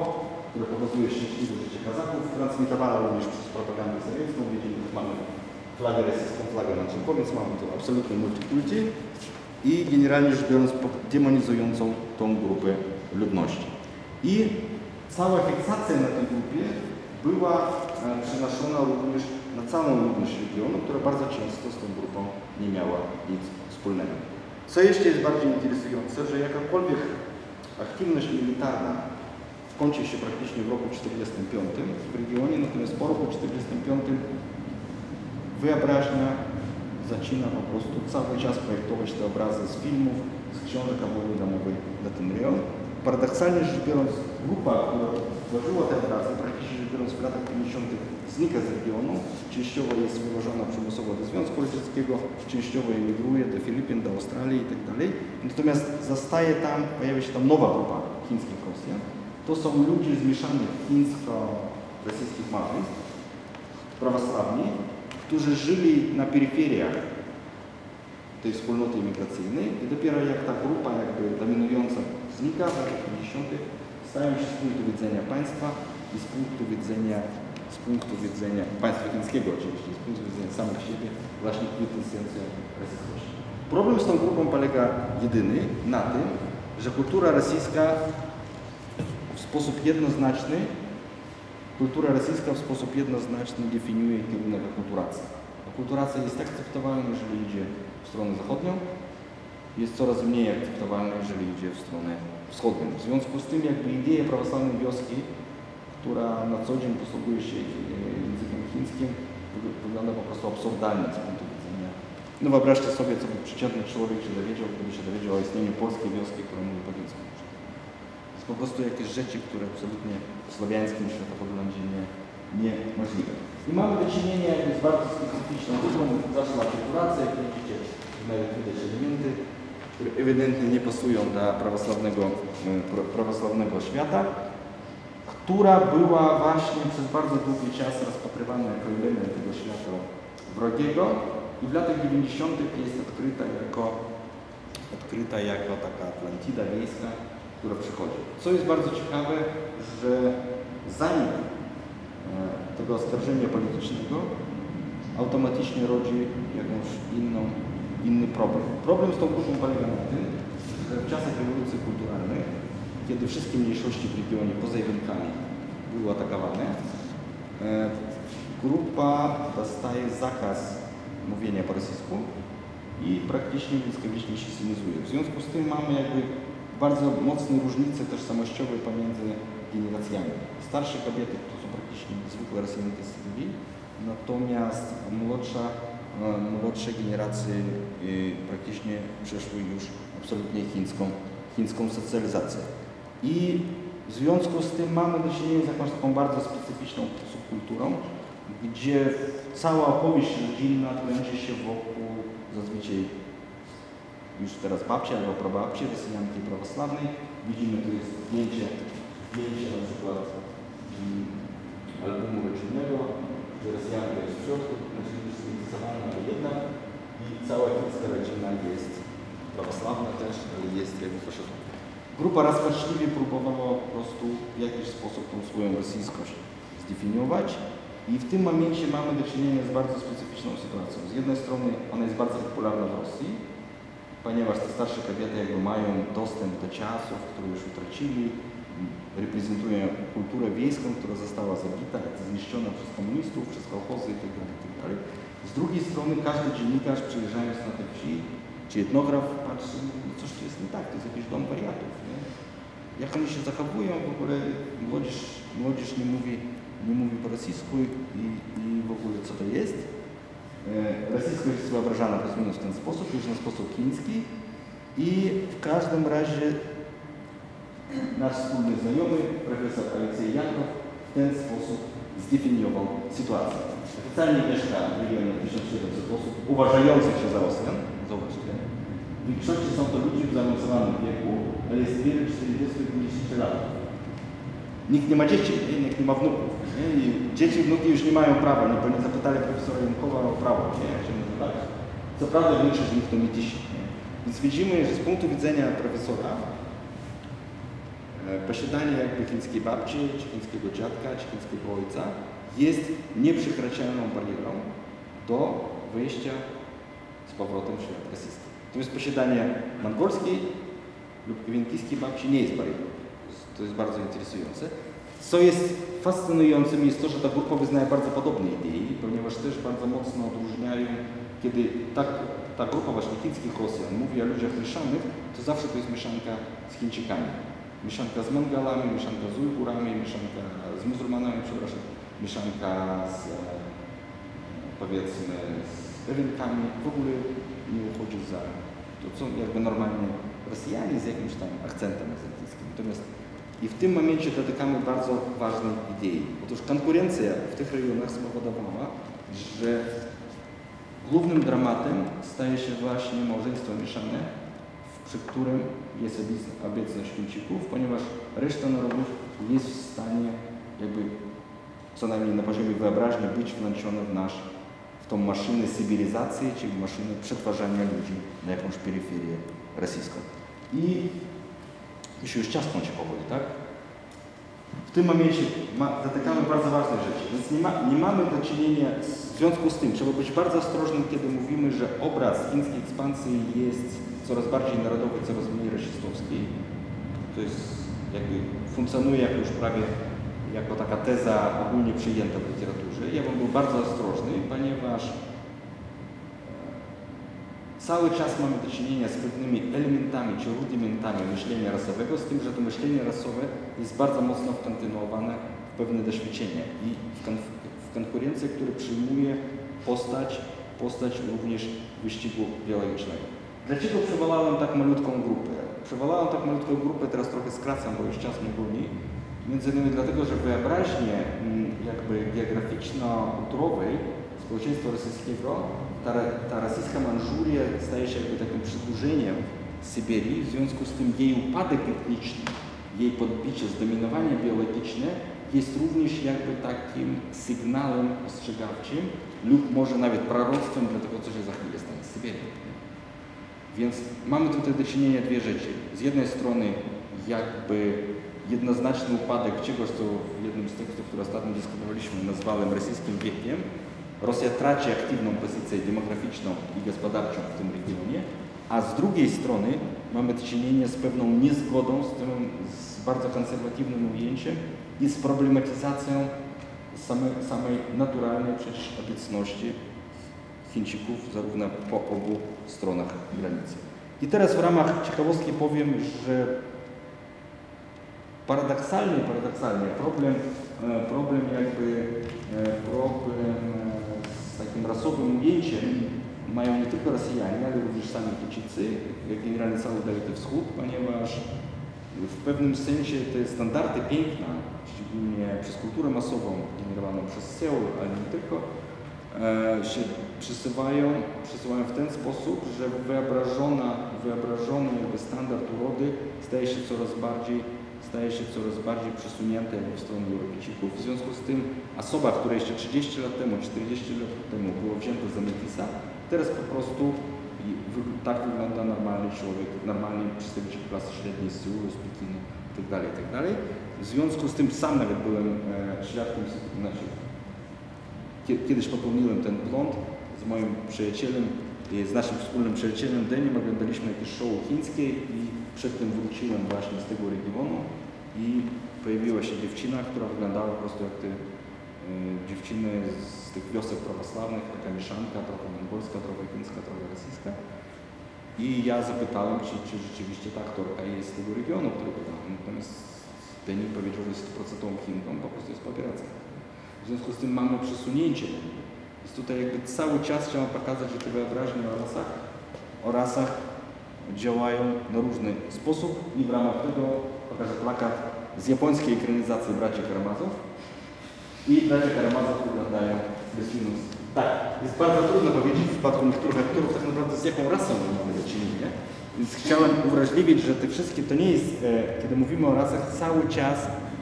które pokazuje szczęśliwe życie Kazaków, transmitowana również przez propagandę sowiecką. Widzimy, mamy flagę rosyjską, flagę Manżyko, więc mamy tu absolutnie multikulti i generalnie rzecz biorąc demonizującą tą grupę ludności. I cała fiksacja na tej grupie była e, przenoszona również na całą ludność regionu, która bardzo często z tą grupą nie miała nic wspólnego. Co jeszcze jest bardziej interesujące, że jakakolwiek aktywność militarna kończy się praktycznie w roku 1945 w regionie, natomiast po roku 1945 wyobraźnia zaczyna po prostu cały czas projektować te obrazy z filmów, z książek o wojnie domowej na ten rejon. Paradoksalnie rzecz biorąc, grupa, która tworzyła te obrazy, praktycznie rzecz biorąc w latach 50. znika z regionu, częściowo jest wywożona przymusowo do Związku Radzieckiego, częściowo emigruje do Filipin, do Australii itd. Natomiast zostaje tam, pojawia się tam nowa grupa chińskich Rosjan. To są ludzie zmieszanych chińsko-rosyjskich małżeństw, prawosławni, którzy żyli na peryferiach tej wspólnoty imigracyjnej i dopiero jak ta grupa jakby dominująca znika w latach 50. stają się z punktu widzenia państwa i z punktu widzenia, z punktu widzenia państwa chińskiego oczywiście, z punktu widzenia samych siebie właśnie kwintesencją rosyjskości. Problem z tą grupą polega jedyny na tym, że kultura rosyjska sposób jednoznaczny Kultura rosyjska w sposób jednoznaczny definiuje kierunek akulturacji. Akulturacja jest akceptowalna, jeżeli idzie w stronę zachodnią, jest coraz mniej akceptowalna, jeżeli idzie w stronę wschodnią. W związku z tym jakby idea prawosławnej wioski, która na co dzień posługuje się e, językiem chińskim, wyg- wygląda po prostu absurdalnie z punktu widzenia. No wyobraźcie sobie, co by przeciętny człowiek się dowiedział, gdyby się dowiedział o istnieniu polskiej wioski, która mówi po prostu jakieś rzeczy, które absolutnie w słowiańskim światopoglądzie nie, niemożliwe. I mamy do czynienia z bardzo specyficzną grupą, zawsze akulturacja, jak widzicie, nawet elementy, które ewidentnie nie pasują dla prawosławnego, e, pra- prawosławnego świata, która była właśnie przez bardzo długi czas rozpatrywana jako element tego świata wrogiego i w latach 90. jest odkryta jako, odkryta jako taka Atlantida wiejska, która przychodzi. Co jest bardzo ciekawe, że zanik e, tego oskarżenia politycznego automatycznie rodzi jakąś inną, inny problem. Problem z tą grupą polega na tym, że w czasach rewolucji kulturalnej, kiedy wszystkie mniejszości w regionie poza Iwenkami były atakowane, e, grupa dostaje zakaz mówienia po rosyjsku i praktycznie błyskawicznie się sinizuje. W związku z tym mamy jakby bardzo mocne różnice tożsamościowe pomiędzy generacjami. Starsze kobiety to są praktycznie zwykłe z Syrii, natomiast młodsza, e, młodsze generacje e, praktycznie przeszły już absolutnie chińską, chińską socjalizację. I w związku z tym mamy do czynienia z jakąś taką bardzo specyficzną subkulturą, gdzie cała opowieść rodzinna kręci się wokół zazwyczaj już teraz babci albo prababci, Rosjanki prawosławnej. Widzimy tu jest zdjęcie, zdjęcie na przykład mm, albumu rodzinnego, gdzie Rosjanka jest w środku, znaczy zlikwidowana, ale jednak i cała chińska rodzina jest prawosławna też, ale jest jakby pośrodku. Grupa rozpaczliwie próbowała po prostu w jakiś sposób tą swoją rosyjskość zdefiniować i w tym momencie mamy do czynienia z bardzo specyficzną sytuacją. Z jednej strony ona jest bardzo popularna w Rosji, ponieważ te starsze kobiety jakby mają dostęp do czasów, które już utracili, reprezentują kulturę wiejską, która została zabita, zniszczona przez komunistów, przez kolchozy itd. itd. Z drugiej strony każdy dziennikarz przyjeżdżając na te wsi, czy etnograf patrzy, no coś tu jest nie tak, to jest jakiś dom wariatów. Nie? Jak oni się zachowują, w ogóle młodzież, młodzież nie, mówi, nie mówi po rosyjsku i, i w ogóle co to jest. E, Rosyjskość jest wyobrażana w ten sposób, już na sposób chiński i w każdym razie nasz wspólny znajomy, profesor Aleksiej Jakow, w ten sposób zdefiniował sytuację. Oficjalnie mieszka w regionie 1700 osób uważających się za Rosjan, zobaczcie. W większości są to ludzie w zaawansowanym wieku, ale jest wiele 40-50 lat. Nikt nie ma dzieci, nie? nikt nie ma wnuków. Nie? I dzieci wnuki już nie mają prawa, nie, bo nie zapytali profesora Jankowa o prawo, nie? Co prawda większość z nich to nie. Nie? Więc widzimy, że z punktu widzenia profesora e, posiadanie jakby chińskiej babci, czy chińskiego dziadka, czy chińskiego ojca jest nieprzekraczalną barierą do wyjścia z powrotem w świat rosyjski. Natomiast posiadanie mongolskiej lub ewenkijskiej babci nie jest barierą. To jest- bardzo interesujące. Co jest fascynujące jest to, że ta grupa wyznaje bardzo podobne idei, ponieważ też bardzo mocno odróżniają, kiedy ta, ta grupa właśnie chińskich Rosjan mówi o ludziach mieszanych, to zawsze to jest mieszanka z Chińczykami. Mieszanka z Mongalami, mieszanka z Ujgurami, mieszanka z muzułmanami, przepraszam, mieszanka z e, powiedzmy z Ewenkami. W ogóle nie uchodzi za to, co jakby normalnie Rosjanie z jakimś tam akcentem azjatyckim. Natomiast i w tym momencie dotykamy bardzo ważnej idei. Otóż konkurencja w tych rejonach spowodowała, że głównym dramatem staje się właśnie małżeństwo mieszane, przy którym jest obecność Chińczyków, ponieważ reszta narodów nie jest w stanie jakby co najmniej na poziomie wyobraźni być włączone w nasz, w tą maszynę sybiryzacji, czyli maszynę przetwarzania ludzi na jakąś peryferię rosyjską. I się już czas kończy powoli, tak? W tym momencie ma, dotykamy bardzo ważnych rzeczy, więc nie, ma, nie mamy do czynienia, w związku z tym trzeba być bardzo ostrożnym, kiedy mówimy, że obraz chińskiej ekspansji jest coraz bardziej narodowy, coraz mniej rasistowski. To jest jakby funkcjonuje jako już prawie jako taka teza ogólnie przyjęta w literaturze. Ja bym był bardzo ostrożny, ponieważ cały czas mamy do czynienia z pewnymi elementami czy rudymentami myślenia rasowego, z tym, że to myślenie rasowe jest bardzo mocno kontynuowane w pewne doświadczenie i w, konf- w konkurencji, który przyjmuje postać, postać również wyścigu biologicznego. Dlaczego przywołałem tak malutką grupę? Przywołałem tak malutką grupę, teraz trochę skracam, bo już czas mnie goni. Między innymi dlatego, że wyobraźnie mm, jakby geograficzno-kulturowej społeczeństwa rosyjskiego, ta, ta rosyjska Mandżuria staje się jakby takim przedłużeniem Syberii, w związku z tym jej upadek etniczny, jej podbicie, zdominowanie biologiczne jest również jakby takim sygnałem ostrzegawczym lub może nawet proroctwem dla tego, co się za chwilę stanie z. Więc mamy tutaj do czynienia dwie rzeczy. Z jednej strony jakby jednoznaczny upadek czegoś, co w jednym z tekstów, który ostatnio dyskutowaliśmy, nazwałem rosyjskim wiekiem. Rosja traci aktywną pozycję demograficzną i gospodarczą w tym regionie, a z drugiej strony mamy do czynienia z pewną niezgodą, z tym z bardzo konserwatywnym ujęciem i z problematyzacją samej, samej naturalnej przecież obecności Chińczyków zarówno po obu stronach granicy. I teraz w ramach ciekawostki powiem, że paradoksalnie, paradoksalnie problem, e, problem jakby e, problem takim rasowym ujęciem mają nie tylko Rosjanie, ale również sami Chińczycy, jak generalnie cały Daleki Wschód, ponieważ w pewnym sensie te standardy piękna, szczególnie przez kulturę masową generowaną przez Seul, ale nie tylko, e, się przesuwają, przesuwają w ten sposób, że wyobrażona, wyobrażony jakby standard urody staje się coraz bardziej, staje się coraz bardziej przesunięty jakby w stronę Europejczyków. W związku z tym osoba, która jeszcze 30 lat temu, 40 lat temu była wzięta za metisa, teraz po prostu tak wygląda normalny człowiek, normalny przedstawiciel klasy średniej z Seulu, z Pekinu itd. itd. W związku z tym sam nawet byłem e, świadkiem, znaczy Kie- Kiedyś popełniłem ten błąd z moim przyjacielem, i z naszym wspólnym przyjacielem Denim oglądaliśmy jakieś show chińskie i przedtem wróciłem właśnie z tego regionu i pojawiła się dziewczyna, która wyglądała po prostu jak te y, dziewczyny z tych wiosek prawosławnych, taka mieszanka, trochę mongolska, trochę chińska, trochę rosyjska. I ja zapytałem, czy, czy rzeczywiście ta aktorka jest z tego regionu, który pytałem. Natomiast Denim powiedział, że jest 100% Chinką, po prostu jest popieracką. W związku z tym mamy przesunięcie. Więc tutaj jakby cały czas chciałem pokazać, że te wyobraźnie o rasach, o rasach działają na różny sposób i w ramach tego pokażę plakat z japońskiej ekranizacji Braci Karamazow. I Bracia Karamazow wyglądają bez minus. Tak, jest bardzo trudno powiedzieć w przypadku niektórych aktorów tak naprawdę z jaką rasą mamy do czynienia. Więc chciałem uwrażliwić, że te wszystkie, to nie jest, e, kiedy mówimy o rasach, cały czas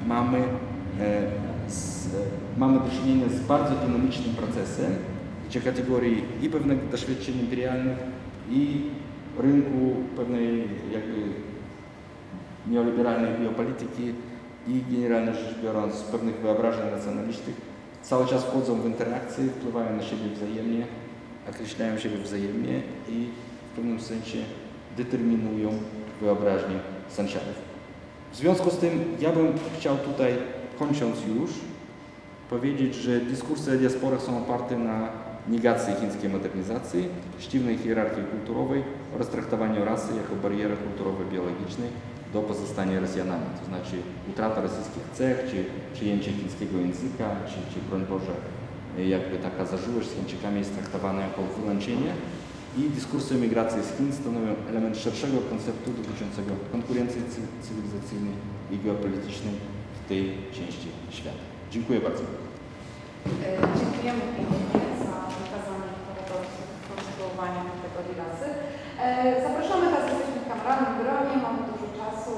mamy e, z, mamy do czynienia z bardzo dynamicznym procesem, gdzie kategorii i pewnych doświadczeń imperialnych, i rynku pewnej jakby neoliberalnej biopolityki i generalnie rzecz biorąc pewnych wyobrażeń nacjonalistycznych cały czas wchodzą w interakcje, wpływają na siebie wzajemnie, określają siebie wzajemnie i w pewnym sensie determinują wyobraźnię sąsiadów. W związku z tym ja bym chciał tutaj, kończąc już, powiedzieć, że dyskursy o diasporach są oparte na negacji chińskiej modernizacji, sztywnej hierarchii kulturowej oraz traktowaniu rasy jako bariery kulturowej biologicznej do pozostania Rosjanami. To znaczy utrata rosyjskich cech, czy przyjęcie chińskiego języka, czy, czy broń Boże, jakby taka zażyłość z Chińczykami jest traktowana jako wyłączenie i dyskursy o migracji z Chin stanowią element szerszego konceptu dotyczącego konkurencji cy- cywilizacyjnej i geopolitycznej w tej części świata. Dziękuję bardzo. E, Dziękujemy pięknie za wykazanie paradoksów w konstruowaniu kategorii rasy. E, Zapraszamy teraz, jesteśmy w kameralnym gronie, mamy dużo czasu,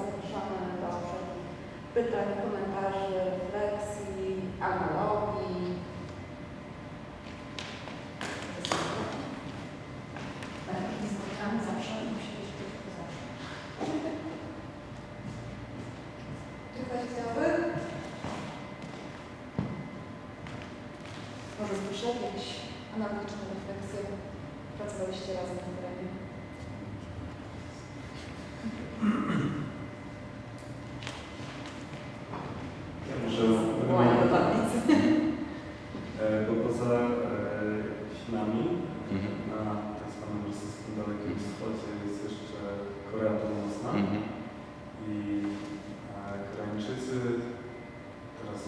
zapraszamy do wszelkich pytań, komentarzy, refleksji, analogii. E, Spotkamy zawsze, musi być tylko zawsze. Czy? Może jakieś analogiczne refleksje? Pracowaliście razem w terenie? Ja może Wołanie do tablicy. E, bo poza e, Chinami Mhm. na tak zwanym rosyjskim Dalekim Wschodzie jest jeszcze Korea Północna Mhm. i e, Koreańczycy teraz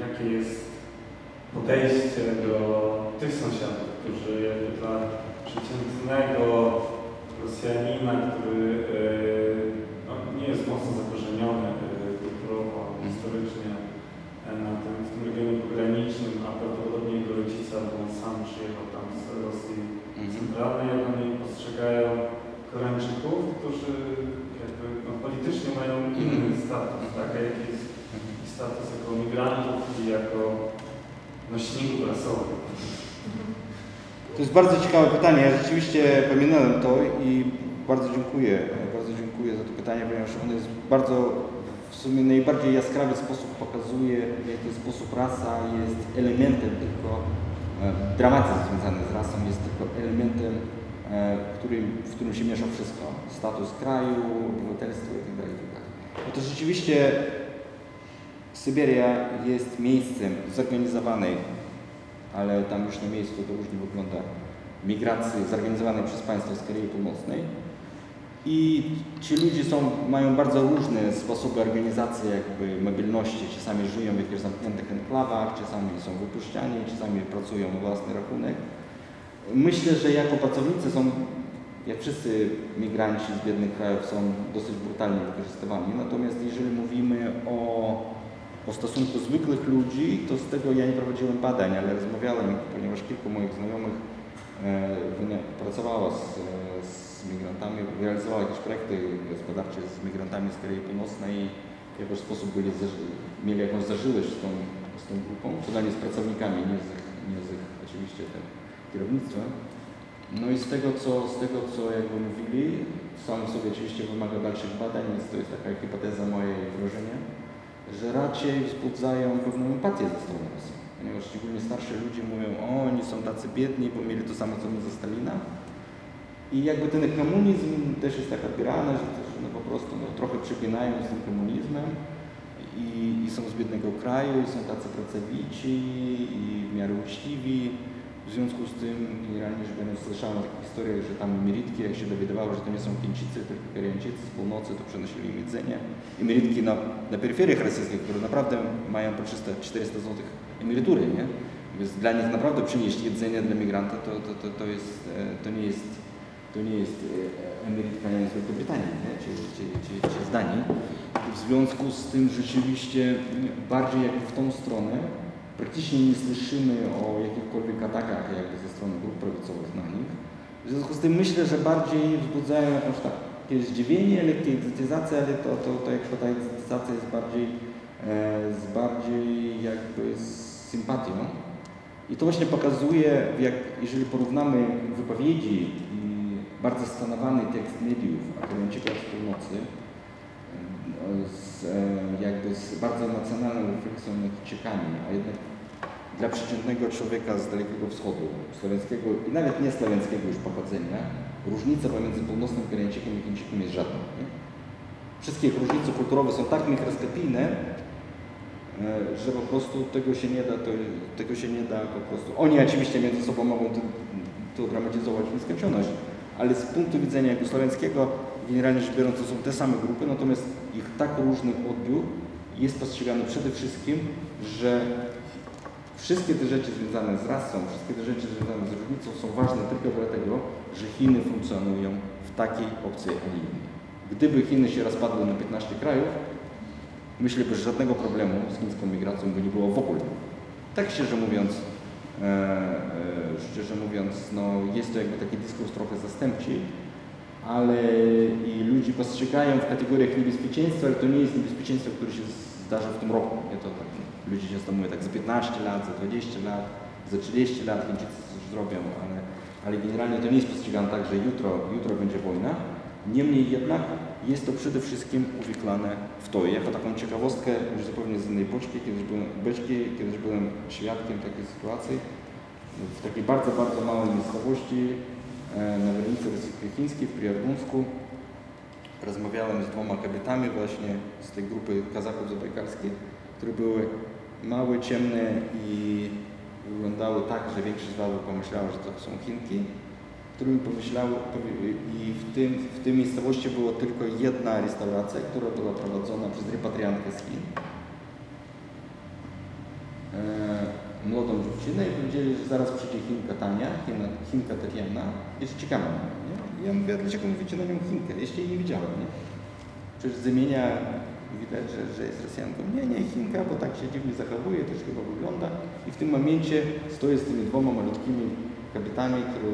jakie jest podejście do tych sąsiadów, którzy jakby dla przeciętnego Rosjanina, który e, no, nie jest mocno zakorzeniony e, kulturowo, historycznie e, na tym, w tym regionie pogranicznym, a prawdopodobnie jego rodzice, albo on sam przyjechał tam z Rosji Mhm. centralnej, jak oni postrzegają Koreańczyków, którzy jakby no, politycznie mają inny status, tak? A jaki jest ich status jako migrantów i jako nośników rasowych. To jest bardzo ciekawe pytanie. Ja rzeczywiście pamiętałem to i bardzo dziękuję. Bardzo dziękuję za to pytanie, ponieważ ono jest bardzo w sumie najbardziej jaskrawy sposób pokazuje, w jaki sposób rasa jest elementem tylko, e, dramatyzm związany z rasą jest tylko elementem, e, w którym, w którym się miesza wszystko. Status kraju, obywatelstwo itd. itd. Bo to rzeczywiście Syberia jest miejscem zorganizowanej ale tam już na miejscu to różnie wygląda, migracji zorganizowanej przez państwa z Korei Północnej. I ci ludzie są, mają bardzo różne sposoby organizacji jakby mobilności. Czasami żyją w jakichś zamkniętych enklawach, czasami są wypuszczani, czasami pracują na własny rachunek. Myślę, że jako pracownicy są, jak wszyscy migranci z biednych krajów, są dosyć brutalnie wykorzystywani. Natomiast jeżeli mówimy o o stosunku zwykłych ludzi, to z tego ja nie prowadziłem badań, ale rozmawiałem, ponieważ kilku moich znajomych e, pracowało z, z migrantami, realizowało jakieś projekty gospodarcze z migrantami z Korei Północnej i w jakiś sposób byli, mieli jakąś zażyłość z tą, z tą grupą, przynajmniej z pracownikami, nie z, ich, nie z ich oczywiście tym kierownictwem. No i z tego, co, z tego, co jakby mówili, sam sobie oczywiście wymaga dalszych badań, więc to jest taka hipoteza moje i wrażenie że raczej wzbudzają pewną empatię ze strony Rosji. Szczególnie starsi ludzie mówią, o oni są tacy biedni, bo mieli to samo co my ze Stalina. I jakby ten komunizm też jest tak odbierany, że też no, po prostu no, trochę przeginają z tym komunizmem i, i są z biednego kraju, i są tacy pracowici i w miarę uczciwi. W związku z tym, generalnie rzecz biorąc, słyszałem takie historie, że tam emerytki, jak się dowiadywały, że to nie są Chińczycy, tylko Koreańczycy z północy, to przenosili im jedzenie. Emerytki na, na peryferiach rosyjskich, które naprawdę mają po 300-400 zł emerytury, nie? Więc dla nich naprawdę przynieść jedzenie dla migranta to, to, to, to, jest, e, to nie jest to nie jest e, emerytka nie, z Wielkiej Brytanii, nie? Czy, czy, czy, czy z Danii. W związku z tym rzeczywiście bardziej jak w tą stronę praktycznie nie słyszymy o jakichkolwiek atakach jakby ze strony grup prawicowych na nich. W związku z tym myślę, że bardziej wzbudzają jakąś takie zdziwienie, lekkie egzotyzację, ale to, to, to jakby ta egzotyzacja jest bardziej, e, z bardziej jakby z sympatią. I to właśnie pokazuje, jak, jeżeli porównamy wypowiedzi i bardzo skanowany tekst mediów Akademickiego z północy, z, e, jakby z bardzo emocjonalną refleksją nad ciekami, a jednak dla przeciętnego człowieka z Dalekiego Wschodu, słowiańskiego i nawet nie słowiańskiego już pochodzenia, różnica pomiędzy północnym Koreańczykiem i Chińczykiem jest żadna. Nie? Wszystkie różnice kulturowe są tak mikroskopijne, że po prostu tego się nie da, to, tego się nie da po prostu. Oni oczywiście między sobą mogą to dramatyzować nieskończoność, ale z punktu widzenia jugosłowiańskiego generalnie rzecz biorąc to są te same grupy, natomiast ich tak różny odbiór jest postrzegany przede wszystkim, że wszystkie te rzeczy związane z rasą, wszystkie te rzeczy związane z różnicą są ważne tylko dlatego, że Chiny funkcjonują w takiej nie innej. Gdyby Chiny się rozpadły na 15 krajów, myślę, że żadnego problemu z chińską migracją by nie było w ogóle. Tak szczerze mówiąc, e, e, szczerze mówiąc, no, jest to jakby taki dyskurs trochę zastępczy, ale i ludzi postrzegają w kategoriach niebezpieczeństwa, ale to nie jest niebezpieczeństwo, które się zdarza w tym roku. Nie to tak, ludzie często mówią tak za 15 lat, za 20 lat, za 30 lat Chińczycy coś zrobią, ale, ale generalnie to nie jest postrzegane tak, że jutro, jutro będzie wojna. Niemniej jednak jest to przede wszystkim uwikłane w to. Jako taką ciekawostkę, już zupełnie z innej boczki, kiedyś byłem, beczki, kiedyś byłem świadkiem takiej sytuacji w takiej bardzo, bardzo małej miejscowości E, na granicy rosyjsko-chińskiej w Priargunsku. Rozmawiałem z dwoma kobietami właśnie z tej grupy kazaków zabajkalskich, które były małe, ciemne i wyglądały tak, że większość z Was pomyślała, że to są Chinki, którymi pomyślały i w, tym, w tej miejscowości była tylko jedna restauracja, która była prowadzona przez repatriantkę z Chin. e, młodą dziewczynę i powiedzieli, że zaraz przyjdzie Chinka Tania, Chinka, Chinka Tatiana, jest ciekawa. Nie? I ja mówię, dlaczego mówicie na nią Chinkę? Jeszcze jej nie widziałem. Nie? Przecież z imienia widać, że, że jest Rosjanką. Nie, nie, Chinka, bo tak się dziwnie zachowuje, też chyba wygląda. I w tym momencie stoję z tymi dwoma malutkimi kobietami, które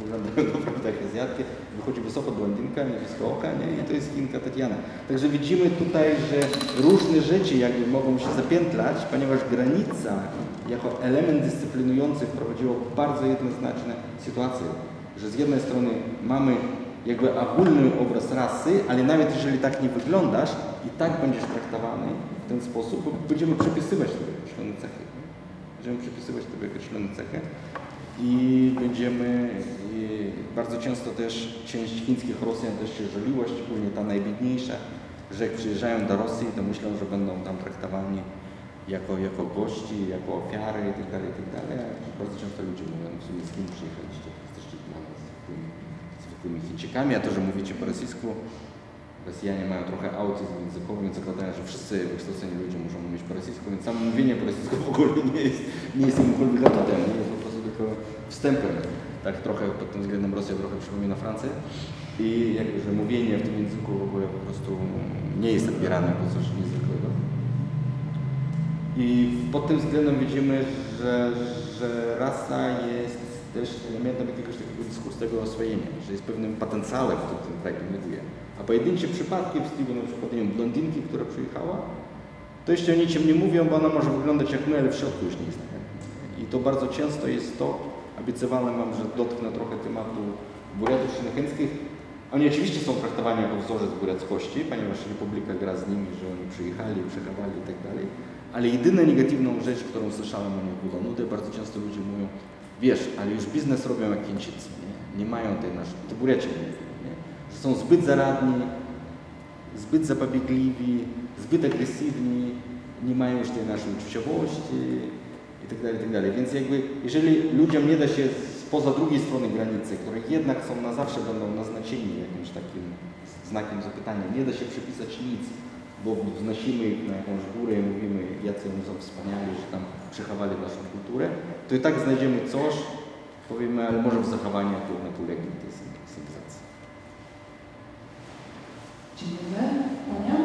naprawdę jak Azjatki. Wychodzi wysoko blondynka, niebiesko oka, nie? i to jest Chinka Tatiana. Także widzimy tutaj, że różne rzeczy jakby mogą się zapiętlać, ponieważ granica jako element dyscyplinujący wprowadziło bardzo jednoznaczne sytuacje, że z jednej strony mamy jakby ogólny obraz rasy, ale nawet jeżeli tak nie wyglądasz, i tak będziesz traktowany w ten sposób, bo będziemy przypisywać tobie określone cechy. Będziemy przypisywać tobie określone cechy i będziemy bardzo często też część chińskich Rosjan też się żaliła, szczególnie ta najbiedniejsza, że jak przyjeżdżają do Rosji, to myślą, że będą tam traktowani jako, jako gości, jako ofiary itd., itd. A bardzo często ludzie mówią, w sumie z kim przyjechaliście, jesteście dla nas zwykłymi, zwykłymi Chińczykami, a to, że mówicie po rosyjsku, Rosjanie mają trochę autyzm językowy, więc zakładają, że wszyscy wykształceni ludzie muszą mówić po rosyjsku, więc samo mówienie po rosyjsku w ogóle nie jest, nie jest jakimkolwiek atutem, nie jest tylko wstępem. Tak trochę pod tym względem Rosja trochę przypomina Francję i jakby, że mówienie w tym języku w ogóle po prostu nie jest odbierane jako coś niezwykłego. I pod tym względem widzimy, że, że rasa jest też elementem jakiegoś takiego oswojenia, że jest pewnym potencjałem, który ten kraj generuje. A pojedyncze przypadki w stylu na przykład nie wiem, blondynki, która przyjechała, to jeszcze o niczym nie mówią, bo ona może wyglądać jak my, ale w środku już nie jest to bardzo często jest to, obiecywałem Wam, że dotknę trochę tematu buretów szynechenskich. Oni oczywiście są traktowani jako wzorzec bureckości, ponieważ Republika gra z nimi, że oni przyjechali, przechowali i tak dalej. Ale jedyną negatywną rzecz, którą słyszałem o nich było nudy, bardzo często ludzie mówią, wiesz, ale już biznes robią jak Chińczycy, nie, nie mają tej naszej, to burecie mówią, że są zbyt zaradni, zbyt zapobiegliwi, zbyt agresywni, nie mają już tej naszej uczuciowości i dalej, i tak dalej. Więc jakby, jeżeli ludziom nie da się spoza drugiej strony granicy, które jednak są na zawsze będą naznaczeni jakimś takim znakiem zapytania, nie da się przypisać nic, bo wznosimy ich na jakąś górę i mówimy, jacy oni są wspaniali, że tam przechowali naszą kulturę, to i tak znajdziemy coś, powiemy, ale może w zachowaniu jednak ulegli tej cywilizacji. Dziękuję. Ania?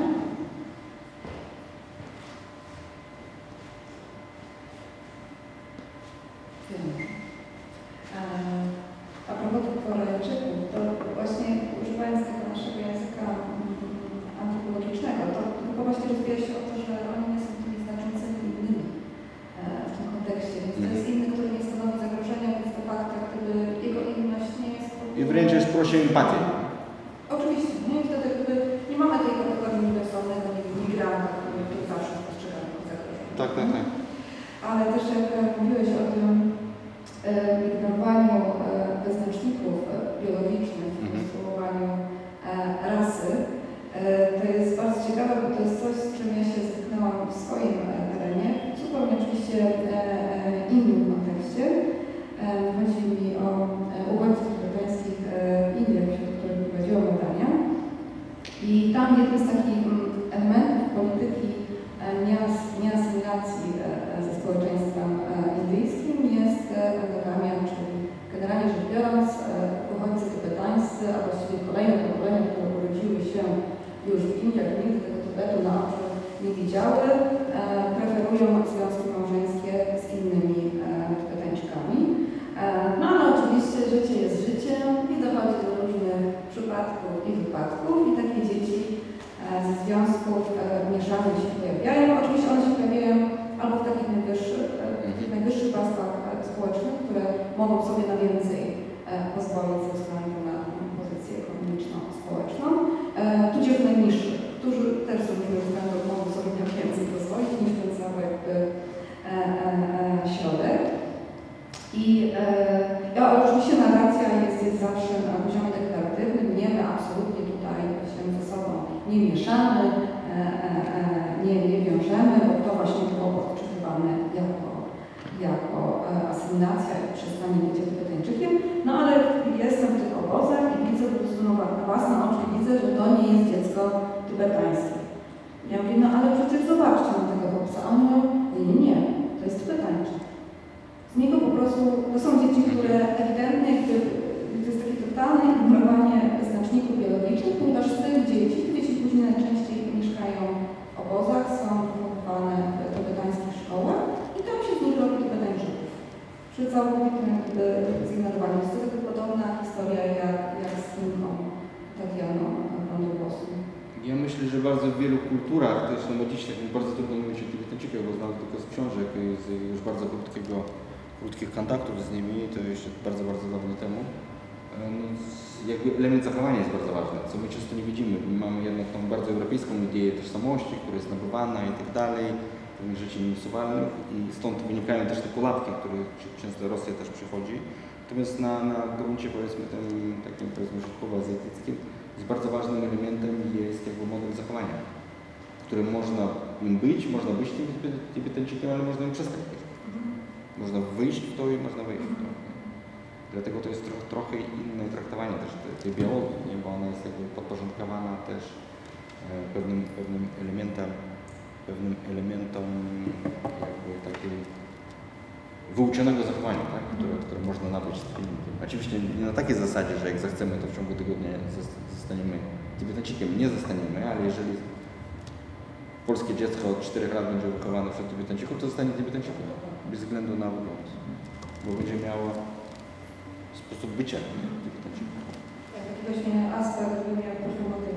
E, e, e, nie, nie wiążemy, bo to właśnie było odczytywane jako, jako asymilacja i przestanie bycia Tybetańczykiem. No ale jestem w tych obozach i widzę po prostu na własne oczy, widzę, że to nie jest dziecko tybetańskie. Ja mówię, no ale przecież zobaczcie na tego chłopca. A on mówi, nie, nie, to jest Tybetańczyk. Z niego po prostu, to są dzieci, które ewidentnie, dziś tak bardzo trudno mówić o Tybetańczykach, bo znam tylko z książek, z już bardzo krótkiego, krótkich kontaktów z nimi, to jeszcze bardzo, bardzo dawno temu. E, No, jakby element zachowania jest bardzo ważny, co my często nie widzimy. My mamy jednak tą bardzo europejską ideę tożsamości, która jest nabywana i tak dalej, pewnych rzeczy nieusuwalnych i stąd wynikają też te pułapki, które często Rosja też przychodzi. Natomiast na, na gruncie powiedzmy tym takim powiedzmy środkowo-azjatyckim jest bardzo ważnym elementem jest jakby model zachowania, którym można im być, można być tym Tybet- Tybetańczykiem, ale można im przestać być. Można wyjść w to i można wejść w to. Dlatego to jest tro, trochę inne traktowanie też tej, tej biologii, nie? bo ona jest jakby podporządkowana też e, pewnym, pewnym elementem, pewnym elementom jakby takiej wyuczonego zachowania, tak? które, które można nabyć z treningiem. Oczywiście nie na takiej zasadzie, że jak zechcemy, to w ciągu tygodnia zos- zostaniemy Tybetańczykiem. Nie zostaniemy, ale jeżeli polskie dziecko od 4 lat będzie wychowane wśród Tybetańczyków, to zostanie Tybetańczykiem. Bez względu na wygląd. Bo będzie miało sposób bycia? Tybetańczykiem. Tak.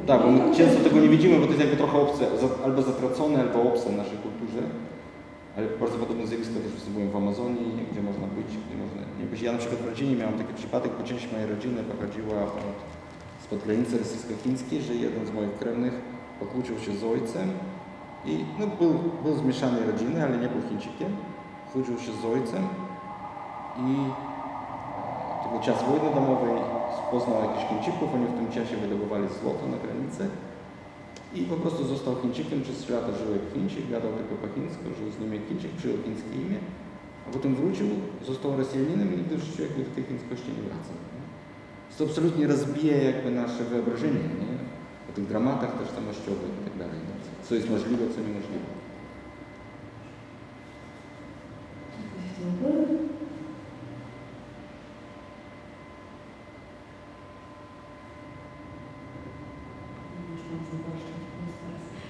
Tak, bo my często tego nie widzimy, bo to jest jakby trochę obce, albo zatracone, albo obce w naszej kulturze. Ale bardzo podobne zjawiska też występują w Amazonii, gdzie można być, gdzie można nie być. Ja na przykład w rodzinie miałem taki przypadek, bo część mojej rodziny pochodziła od, spod granicy rosyjsko-chińskiej, że jeden z moich krewnych pokłócił się z ojcem i no, był, był z mieszanej rodziny, ale nie był Chińczykiem. Kłócił się z ojcem i to był czas wojny domowej, poznał jakichś Chińczyków, oni w tym czasie wydobywali złoto na granicy i po prostu został Chińczykiem, przez trzy lata żył jak Chińczyk, gadał tylko po chińsku, żył z nim jak Chińczyk, przyjął chińskie imię, a potem wrócił, został Rosjaninem i nigdy w życiu jakby do tej chińskości nie wracał. To absolutnie rozbija jakby nasze wyobrażenie nie? o tych dramatach tożsamościowych i tak dalej. nie? Co jest możliwe, co niemożliwe. Dziękuję.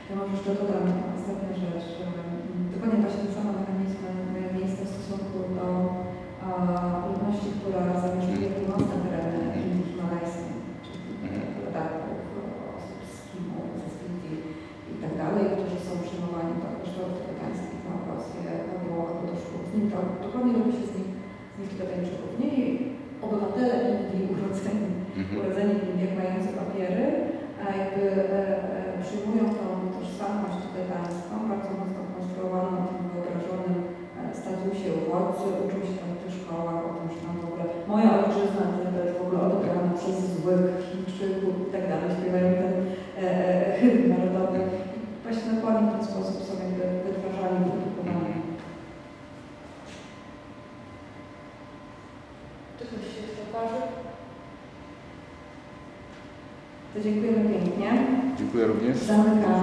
Ja może jeszcze dodam ostatnia rzecz. że, mm, Dokładnie właśnie te same mechanizmy mają miejsce w stosunku do a, ludności, która zamieszkuje północne tereny Indii Himalajskiej, czyli rodaków, osób z Kimu, ze Spiti i tak dalej, którzy są przyjmowani do kosztorów tybetańskich na Rosję, na Białoruś, do szkół. Z nim to dokładnie robi się z nich, z nich Tybetańczyków. Nie obywatele Indii urodzeni urodzeni w Indiach mający papiery, a jakby e, e, przyjmują tą tożsamość tybetańską, bardzo mocno konstruowaną na tym wyobrażonym e, statusie uchodźcy, uczą się tam w tych szkołach o tym, że tam w ogóle moja ojczyzna to jest w ogóle odebrana przez złych Chińczyków i tak dalej, śpiewają ten e, e, hymn narodowy. I właśnie dokładnie w ten sposób są jakby wytwarzani, produkowani. Czy ktoś się jeszcze okaże? To dziękujemy pięknie. Dziękuję również.